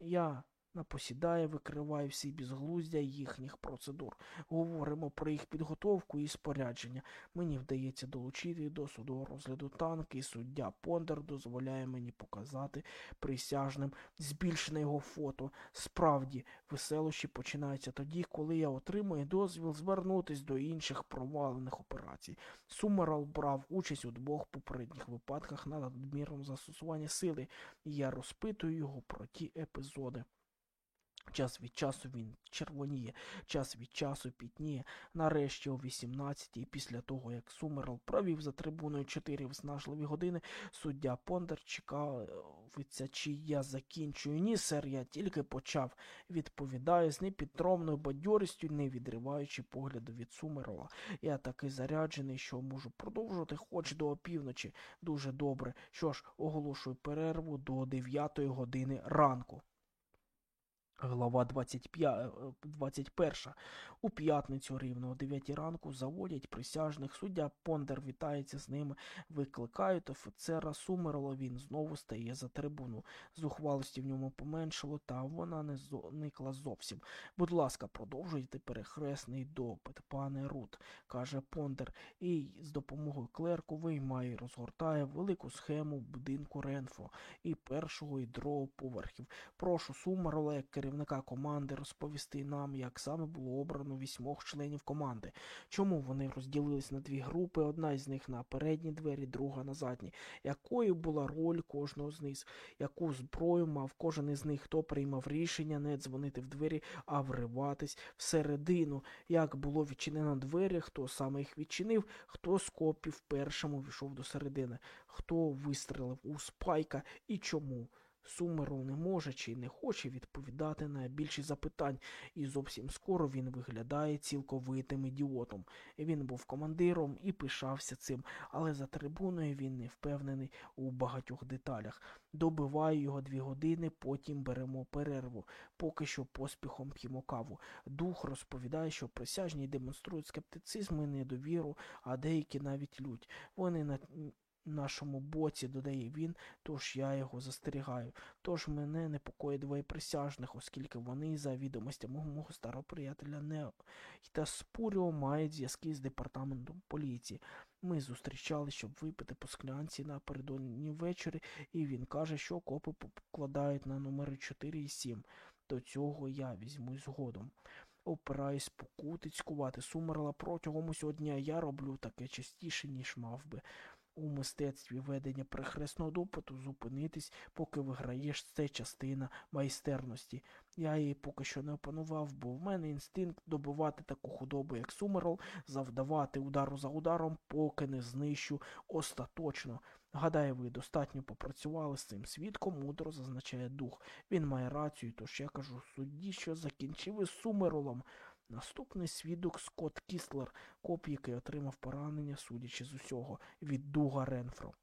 Я напосідає, викриває всі безглуздя їхніх процедур. Говоримо про їх підготовку і спорядження. Мені вдається долучити до судового розгляду танки, і суддя Пондер дозволяє мені показати присяжним збільшене його фото. Справді, веселощі починаються тоді, коли я отримую дозвіл звернутися до інших провалених операцій. Сумерал брав участь у двох попередніх випадках на надмірному застосуванні сили, і я розпитую його про ті епізоди. Час від часу він червоніє, час від часу пітніє. Нарешті о 18-й, після того, як Сумерл провів за трибуною чотири виснажливі години, суддя Пондер чекавиться, чи я закінчую. Ні, сер, я тільки почав. Відповідаю з непідтромною бадьорістю, не відриваючи погляду від Сумерла. Я такий заряджений, що можу продовжувати хоч до опівночі. Дуже добре. Що ж, оголошую перерву до 9 години ранку. Глава 25, 21. У п'ятницю рівно о 9 ранку заводять присяжних. Суддя Пондер вітається з ними, викликають офіцера Сумерла. Він знову стає за трибуну. Зухвалості в ньому поменшало, та вона не зникла зовсім. Будь ласка, продовжуйте перехресний допит, пане Рут, каже Пондер, і з допомогою клерка виймає і розгортає велику схему будинку Ренфро і першого і другого поверхів. Прошу Сумерла, як керівника команди розповісти нам, як саме було обрано вісьмох членів команди, чому вони розділились на дві групи, одна із них на передні двері, друга на задні, якою була роль кожного з них, яку зброю мав кожен із них, хто приймав рішення не дзвонити в двері, а вриватись всередину, як було відчинено двері, хто саме їх відчинив, хто з копів першому війшов до середини, хто вистрелив у спайка? І чому. Сумеров не може чи не хоче відповідати на більшість запитань, і зовсім скоро він виглядає цілковитим ідіотом. Він був командиром і пишався цим, але за трибуною він не впевнений у багатьох деталях. Добиваю його дві години, потім беремо перерву, поки що поспіхом п'ємо каву. Дух розповідає, що присяжні демонструють скептицизм і недовіру, а деякі навіть лють. Вони на нашому боці, додає він, тож я його застерігаю. Тож мене непокоїть двоє присяжних, оскільки вони, за відомостями мого старого приятеля Нео та Спуріо мають зв'язки з департаментом поліції. Ми зустрічали, щоб випити по склянці напередодні ввечері, і він каже, що копи покладають на номери 4 і 7. До цього я візьмусь згодом. Опираюсь покутить, скувати сумерла протягом усього дня я роблю таке частіше, ніж мав би у мистецтві ведення прихресного допиту зупинитись, поки виграєш це частина майстерності. Я її поки що не опанував, бо в мене інстинкт добувати таку худобу, як Сумерл, завдавати удару за ударом, поки не знищу остаточно. Гадаю, ви достатньо попрацювали з цим свідком, мудро зазначає дух. Він має рацію, тож я кажу судді, що закінчив із Сумерлом. Наступний свідок Скотт Кіслер, коп, який отримав поранення, судячи з усього, від Дуга Ренфро.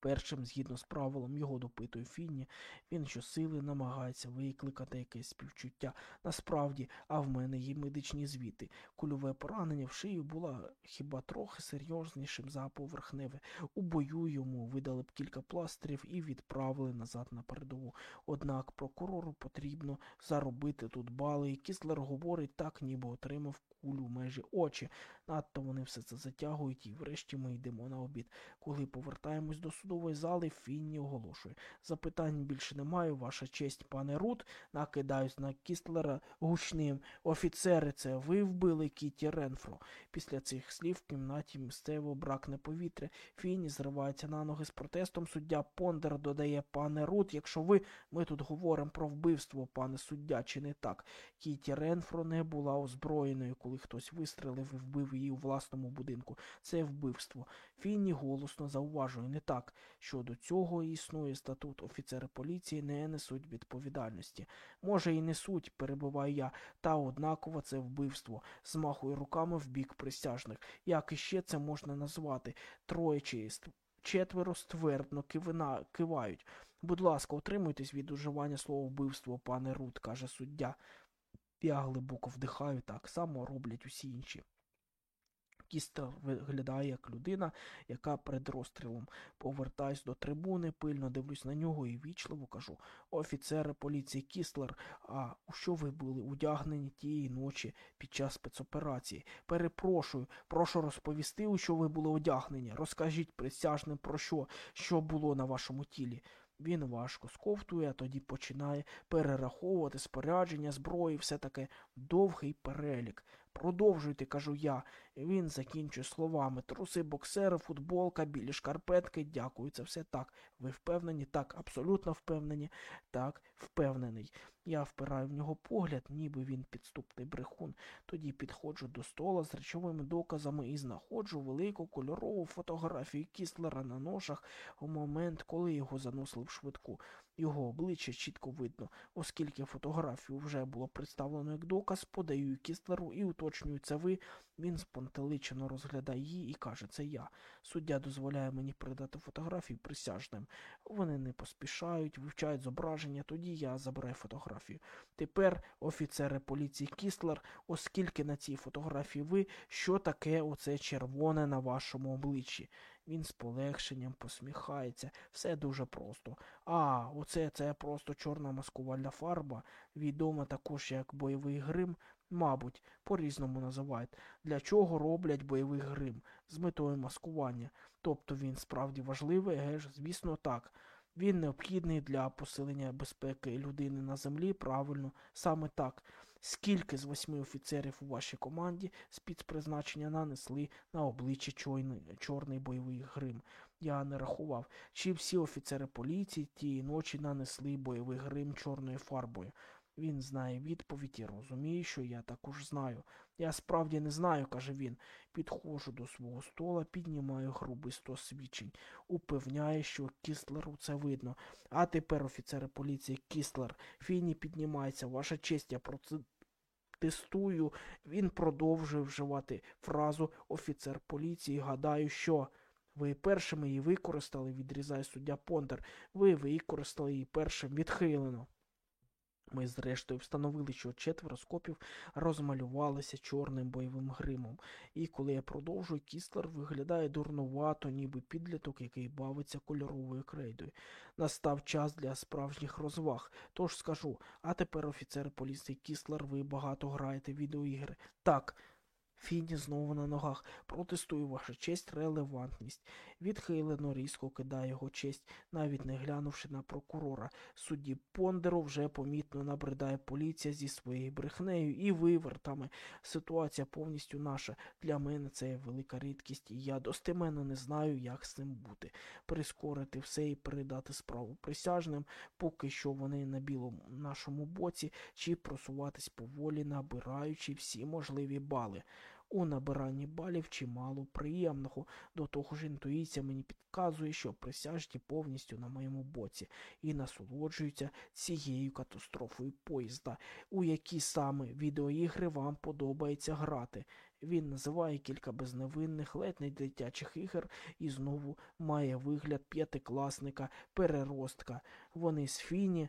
Першим, згідно з правилом, його допитує Фінні, він щосили намагається викликати якесь співчуття. Насправді, а в мене є медичні звіти. Кульове поранення в шию було хіба трохи серйознішим за поверхневе. У бою йому видали б кілька пластирів і відправили назад на передову. Однак прокурору потрібно заробити тут бали, і Кіслер говорить так, ніби отримав кулю майже очі. Надто вони все це затягують, і врешті ми йдемо на обід. Коли повертаємось до судової зали, Фінні оголошує. Запитань більше немає, ваша честь, пане Рут, накидаюсь на Кістлера гучним. Офіцери, це ви вбили Кіті Ренфро. Після цих слів в кімнаті миттєво бракне повітря. Фіні зривається на ноги з протестом. Суддя Пондер додає, пане Рут, якщо ви. Ми тут говоримо про вбивство, пане суддя, чи не так? Кіті Ренфро не була озброєною, коли хтось вистрелив і вбив її у власному будинку. Це вбивство. Фіні голосно зауважує: не так. Щодо цього існує статут. Офіцери поліції не несуть відповідальності. Може, і несуть, перебиваю я, та однаково це вбивство. Змахує руками в бік присяжних. Як іще це можна назвати? Троє чи четверо ствердно кивина, кивають. Будь ласка, утримуйтесь від уживання слова вбивство, пане Рут, каже суддя. Я глибоко вдихаю, так само роблять усі інші. Кістер виглядає як людина, яка перед розстрілом. Повертаюсь до трибуни, пильно дивлюсь на нього і вічливо кажу офіцери поліції Кістлер, а у що ви були одягнені тієї ночі під час спецоперації? Перепрошую, прошу розповісти, у що ви були одягнені. Розкажіть присяжним про що, що було на вашому тілі. Він важко сковтує, а тоді починає перераховувати спорядження, зброї, все таке довгий перелік. Продовжуйте, кажу я. Він закінчує словами. Труси, боксери, футболка, білі шкарпетки. Дякую, це все так. Ви впевнені? Так, абсолютно впевнені. Так, впевнений. Я впираю в нього погляд, ніби він підступний брехун. Тоді підходжу до стола з речовими доказами і знаходжу велику кольорову фотографію Кістлера на ношах у момент, коли його заносили в швидку. Його обличчя чітко видно, оскільки фотографію вже було представлено як доказ, подаю Кістлеру і уточнюю це ви. Він спонтеличено розглядає її і каже, це я. Суддя дозволяє мені передати фотографії присяжним. Вони не поспішають, вивчають зображення, тоді я забираю фотографію. Тепер, офіцери поліції Кістлер, оскільки на цій фотографії ви, що таке оце червоне на вашому обличчі? Він з полегшенням посміхається. Все дуже просто. А, оце це просто чорна маскувальна фарба, відома також як бойовий грим, мабуть, по-різному називають. Для чого роблять бойовий грим? З метою маскування. Тобто він справді важливий, еге ж, звісно, так. Він необхідний для посилення безпеки людини на землі, правильно, саме так. Скільки з восьми офіцерів у вашій команді спецпризначення нанесли на обличчя чорний, чорний бойовий грим? Я не рахував, чи всі офіцери поліції тієї ночі нанесли бойовий грим чорною фарбою. Він знає відповідь і розуміє, що я також знаю. Я справді не знаю, каже він. Підходжу до свого стола, піднімаю грубий стос свідчень. Упевняюсь, що Кістлеру це видно. А тепер, офіцери поліції Кістлер, Фіні піднімається. Ваша честь, я протестую. Він продовжує вживати фразу офіцер поліції. Гадаю, що. Ви першими її використали, відрізає суддя Пондер. Ви використали її першим відхилено. Ми, зрештою, встановили, що четверо з копів розмалювалися чорним бойовим гримом. І коли я продовжую, Кістлер виглядає дурнувато, ніби підліток, який бавиться кольоровою крейдою. Настав час для справжніх розваг. Тож скажу, а тепер, офіцер поліції Кістлер, ви багато граєте відеоігри. Так. Фіні знову на ногах. Протестую ваша честь, релевантність. Відхилено різко кидає його честь, навіть не глянувши на прокурора. Судді Пондеру вже помітно набридає поліція зі своєю брехнею і вивертами. Ситуація повністю наша. Для мене це велика рідкість, і я достеменно не знаю, як з цим бути. Прискорити все і передати справу присяжним, поки що вони на білому нашому боці, чи просуватись поволі, набираючи всі можливі бали. У набиранні балів чимало приємного. До того ж, інтуїція мені підказує, що присяжні повністю на моєму боці і насолоджуються цією катастрофою поїзда, у які саме відеоігри вам подобається грати. Він називає кілька безневинних, ледь не дитячих ігор і знову має вигляд п'ятикласника, переростка. Вони з Фіні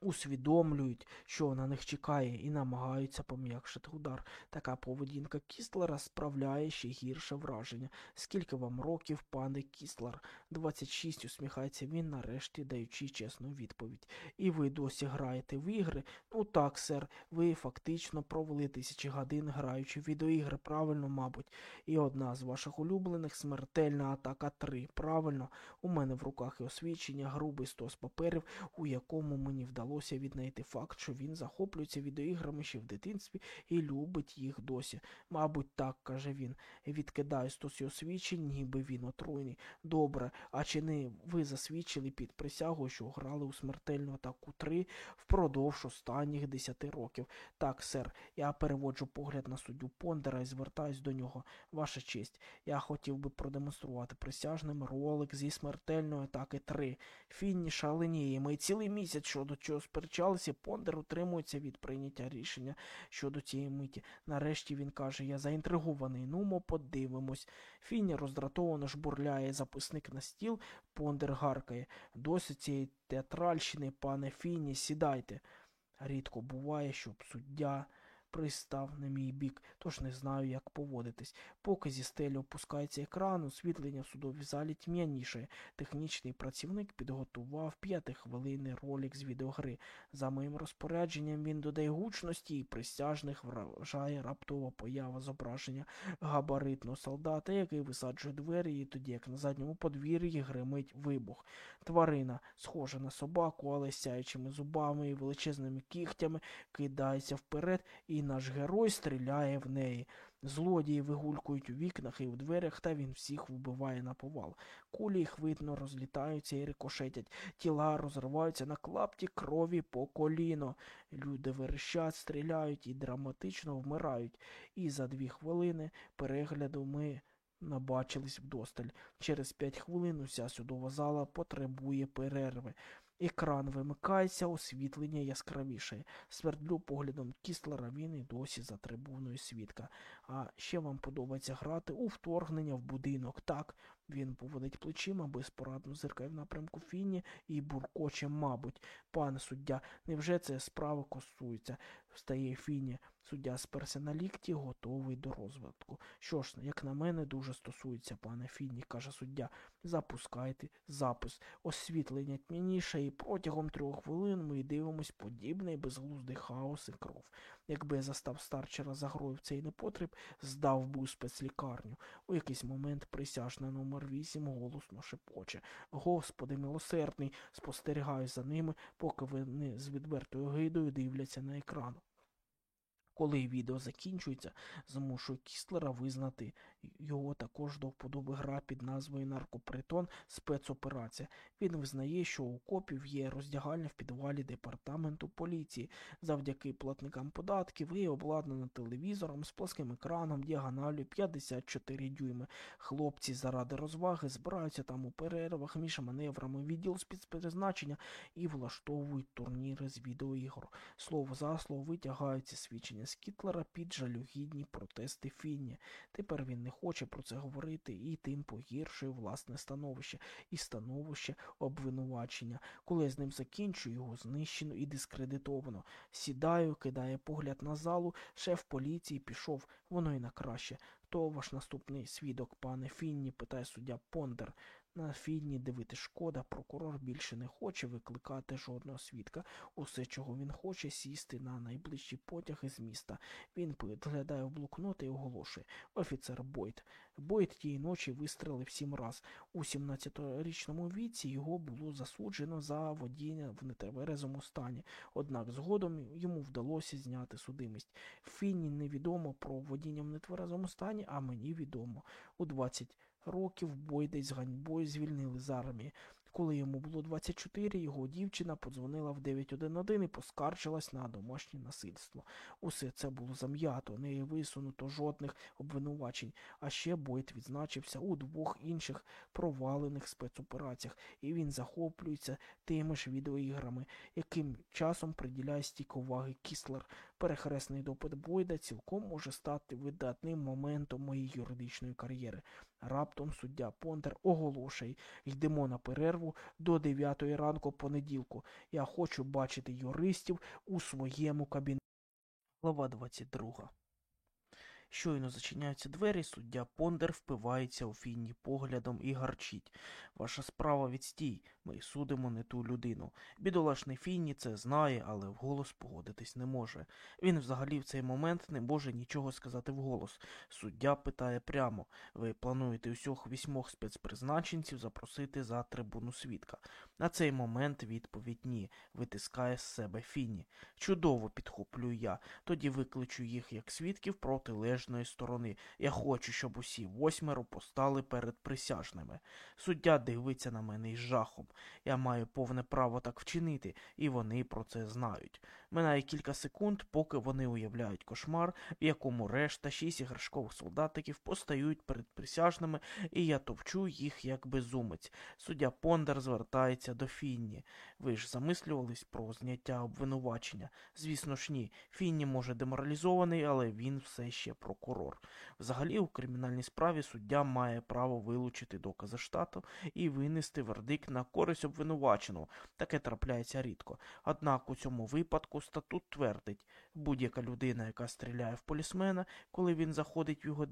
усвідомлюють, що на них чекає, і намагаються пом'якшити удар. Така поведінка Кістлера справляє ще гірше враження. Скільки вам років, пане Кістлер? 26, усміхається він, нарешті даючи чесну відповідь. І ви досі граєте в ігри? Ну так, сер, ви фактично провели тисячі годин, граючи в відеоігри, правильно, мабуть. І одна з ваших улюблених смертельна атака 3. Правильно, у мене в руках і освічення, грубий стос паперів, у якому мені вдалося вдалося віднайти факт, що він захоплюється відеоіграми ще в дитинстві і любить їх досі. Мабуть, так, каже він, відкидає стосі освічень, ніби він отруйний. Добре, а чи не ви засвідчили під присягу, що грали у смертельну атаку 3 впродовж останніх десяти років? Так, сер, я переводжу погляд на суддю Пондера і звертаюсь до нього. Ваша честь, я хотів би продемонструвати присяжним ролик зі смертельної атаки 3. Фінні шаленіє. Ми цілий місяць щодо чого сперечалися, Пондер утримується від прийняття рішення щодо цієї миті. Нарешті він каже, я заінтригований. Нумо, подивимось. Фіні роздратовано жбурляє записник на стіл, Пондер гаркає. Досить цієї театральщини, пане Фіні, сідайте. Рідко буває, щоб суддя пристав на мій бік, тож не знаю, як поводитись. Поки зі стелі опускається екран, освітлення в судовій залі тьмяніше. Технічний працівник підготував п'ятихвилинний ролик з відеогри. За моїм розпорядженням він додає гучності і присяжних вражає раптова поява зображення габаритного солдата, який висаджує двері, і тоді, як на задньому подвір'ї, гримить вибух. Тварина, схожа на собаку, але сяючими зубами і величезними кігтями, кидається вперед і наш герой стріляє в неї. Злодії вигулькують у вікнах і в дверях, та він всіх вбиває на повал. Кулі хвитно розлітаються і рикошетять, тіла розриваються на клапті крові по коліно. Люди верещать, стріляють і драматично вмирають. І за дві хвилини перегляду ми набачились вдосталь. Через п'ять хвилин уся судова зала потребує перерви. Екран вимикається, освітлення яскравіше. Свердлю поглядом кістлера він і досі за трибуною свідка. А ще вам подобається грати у вторгнення в будинок. Так, він поводить плечима, безпорадно зиркає в напрямку Фіні і буркоче, мабуть. Пане суддя, невже це справа косується? Встає Фінні. Суддя сперся на лікті, готовий до розвитку. Що ж, як на мене, дуже стосується, пане Фінні, каже суддя. Запускайте запис. Освітлення тьмяніше, і протягом трьох хвилин ми дивимось подібний безглуздий хаос і кров. Якби я застав старчера за грою в цей непотріб, здав би у спецлікарню. У якийсь момент присяжна номер вісім голосно шепоче. Господи милосердний, спостерігаю за ними, поки вони з відвертою гидою дивляться на екран. Коли відео закінчується, змушує Кістлера визнати його також до вподоби гра під назвою Наркопритон спецоперація. Він визнає, що у копів є роздягальня в підвалі департаменту поліції. Завдяки платникам податків і обладнана телевізором з плоским екраном діагоналю 54 дюйми. Хлопці заради розваги збираються там у перервах між маневрами відділ спецпризначення і влаштовують турніри з відеоігор. Слово за слово витягаються свідчення з Кітлера під жалюгідні протести Фінні. Тепер він не хоче про це говорити і тим погіршує власне становище і становище обвинувачення. Коли я з ним закінчу, його знищено і дискредитовано. Сідаю, кидає погляд на залу, шеф поліції пішов, воно й на краще. Хто ваш наступний свідок, пане Фіні? питає суддя Пондер. На Фіні дивити шкода, прокурор більше не хоче викликати жодного свідка. Усе, чого він хоче, сісти на найближчий потяг із міста. Він підглядає в блокнот і оголошує. Офіцер Бойт. Бойт тієї ночі вистрелив сім раз. У 17-річному віці його було засуджено за водіння в нетверезому стані. Однак згодом йому вдалося зняти судимість. Фінні невідомо про водіння в нетверезому стані, а мені відомо. У 20 років Бойда з ганьбою звільнили з армії. Коли йому було 24, його дівчина подзвонила в 911 і поскаржилась на домашнє насильство. Усе це було зам'ято, не висунуто жодних обвинувачень. А ще Бойт відзначився у двох інших провалених спецопераціях, і він захоплюється тими ж відеоіграми, яким часом приділяє стільки уваги Кіслер. Перехресний допит Бойда цілком може стати видатним моментом моєї юридичної кар'єри. Раптом суддя Понтер оголошує, йдемо на перерву до 9 ранку понеділку. Я хочу бачити юристів у своєму кабінеті. Глава 22 Щойно зачиняються двері, суддя Пондер впивається у фінні поглядом і гарчить. Ваша справа відстій, ми судимо не ту людину. Бідолашний Фінні це знає, але вголос погодитись не може. Він взагалі в цей момент не може нічого сказати вголос. Суддя питає прямо ви плануєте усіх вісьмох спецпризначенців запросити за трибуну свідка. На цей момент відповідь ні, витискає з себе Фінні. Чудово підхоплюю я, тоді викличу їх як свідків протилежної сторони. Я хочу, щоб усі восьмеро постали перед присяжними. Суддя дивиться на мене із жахом. Я маю повне право так вчинити, і вони про це знають. Минає кілька секунд, поки вони уявляють кошмар, в якому решта шість іграшкових солдатиків постають перед присяжними, і я товчу їх як безумець. Суддя Пондар звертається до Фінні. Ви ж замислювались про зняття обвинувачення? Звісно ж, ні. Фінні може деморалізований, але він все ще прокурор. Взагалі, у кримінальній справі суддя має право вилучити докази штату і винести вердикт на користь обвинуваченого. Таке трапляється рідко. Однак у цьому випадку статут твердить, будь-яка людина, яка стріляє в полісмена, коли він заходить в його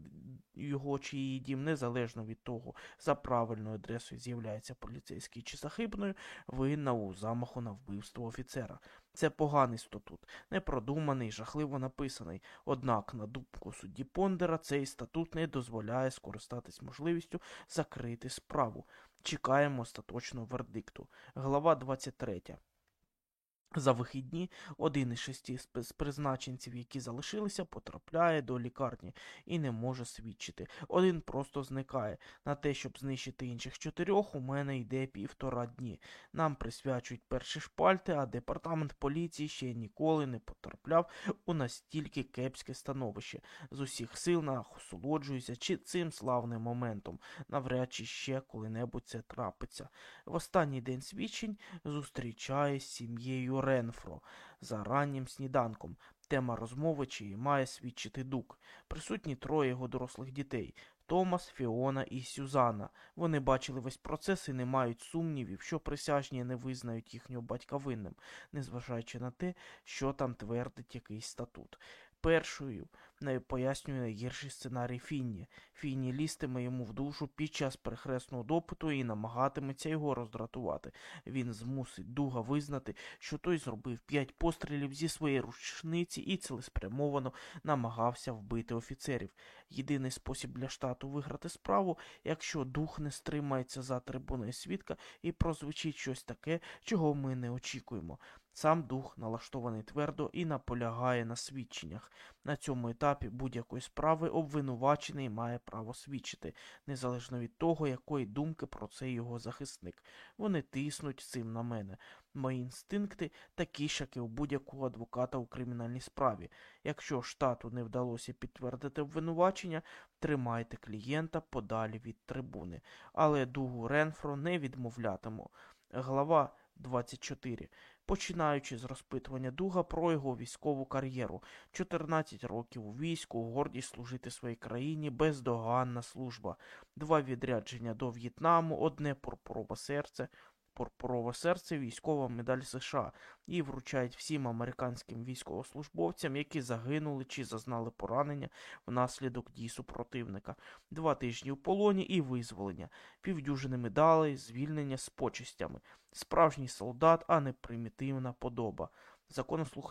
його чи її дім, незалежно від того, за правильною адресою з'являється поліцейський чи захибною, винна у замаху на вбивство офіцера. Це поганий статут, непродуманий, жахливо написаний. Однак, на думку судді Пондера, цей статут не дозволяє скористатись можливістю закрити справу. Чекаємо остаточного вердикту. Глава 23. За вихідні один із шести спецпризначенців, які залишилися, потрапляє до лікарні і не може свідчити. Один просто зникає. На те, щоб знищити інших чотирьох, у мене йде півтора дні. Нам присвячують перші шпальти, а департамент поліції ще ніколи не потрапляв у настільки кепське становище. З усіх сил насолоджуюся чи цим славним моментом. Навряд чи ще коли-небудь це трапиться. В останній день свідчень зустрічає з сім'єю Ренфро за раннім сніданком. Тема розмови, чиї має свідчити дук. Присутні троє його дорослих дітей Томас, Фіона і Сюзанна. Вони бачили весь процес і не мають сумнівів, що присяжні не визнають їхнього батька винним, незважаючи на те, що там твердить якийсь статут. Першою не пояснює найгірший сценарій Фінні. Фінні лістиме йому в душу під час перехресного допиту і намагатиметься його роздратувати. Він змусить дуга визнати, що той зробив п'ять пострілів зі своєї рушниці і цілеспрямовано намагався вбити офіцерів. Єдиний спосіб для штату виграти справу, якщо дух не стримається за трибуною свідка і прозвучить щось таке, чого ми не очікуємо. Сам дух налаштований твердо і наполягає на свідченнях. На цьому етапі будь-якої справи обвинувачений має право свідчити, незалежно від того, якої думки про це його захисник. Вони тиснуть цим на мене. Мої інстинкти такі ж, як і у будь-якого адвоката у кримінальній справі. Якщо штату не вдалося підтвердити обвинувачення, тримайте клієнта подалі від трибуни. Але дугу Ренфро не відмовлятиму. Глава 24 починаючи з розпитування Дуга про його військову кар'єру. 14 років у війську, гордість служити своїй країні, бездоганна служба, два відрядження до В'єтнаму, одне пурпурове серце. Пурпурове серце військова медаль США і вручають всім американським військовослужбовцям, які загинули чи зазнали поранення внаслідок дій супротивника, два тижні у полоні і визволення, півдюжини медалей, звільнення з почестями, справжній солдат, а не примітивна подоба. Законослухання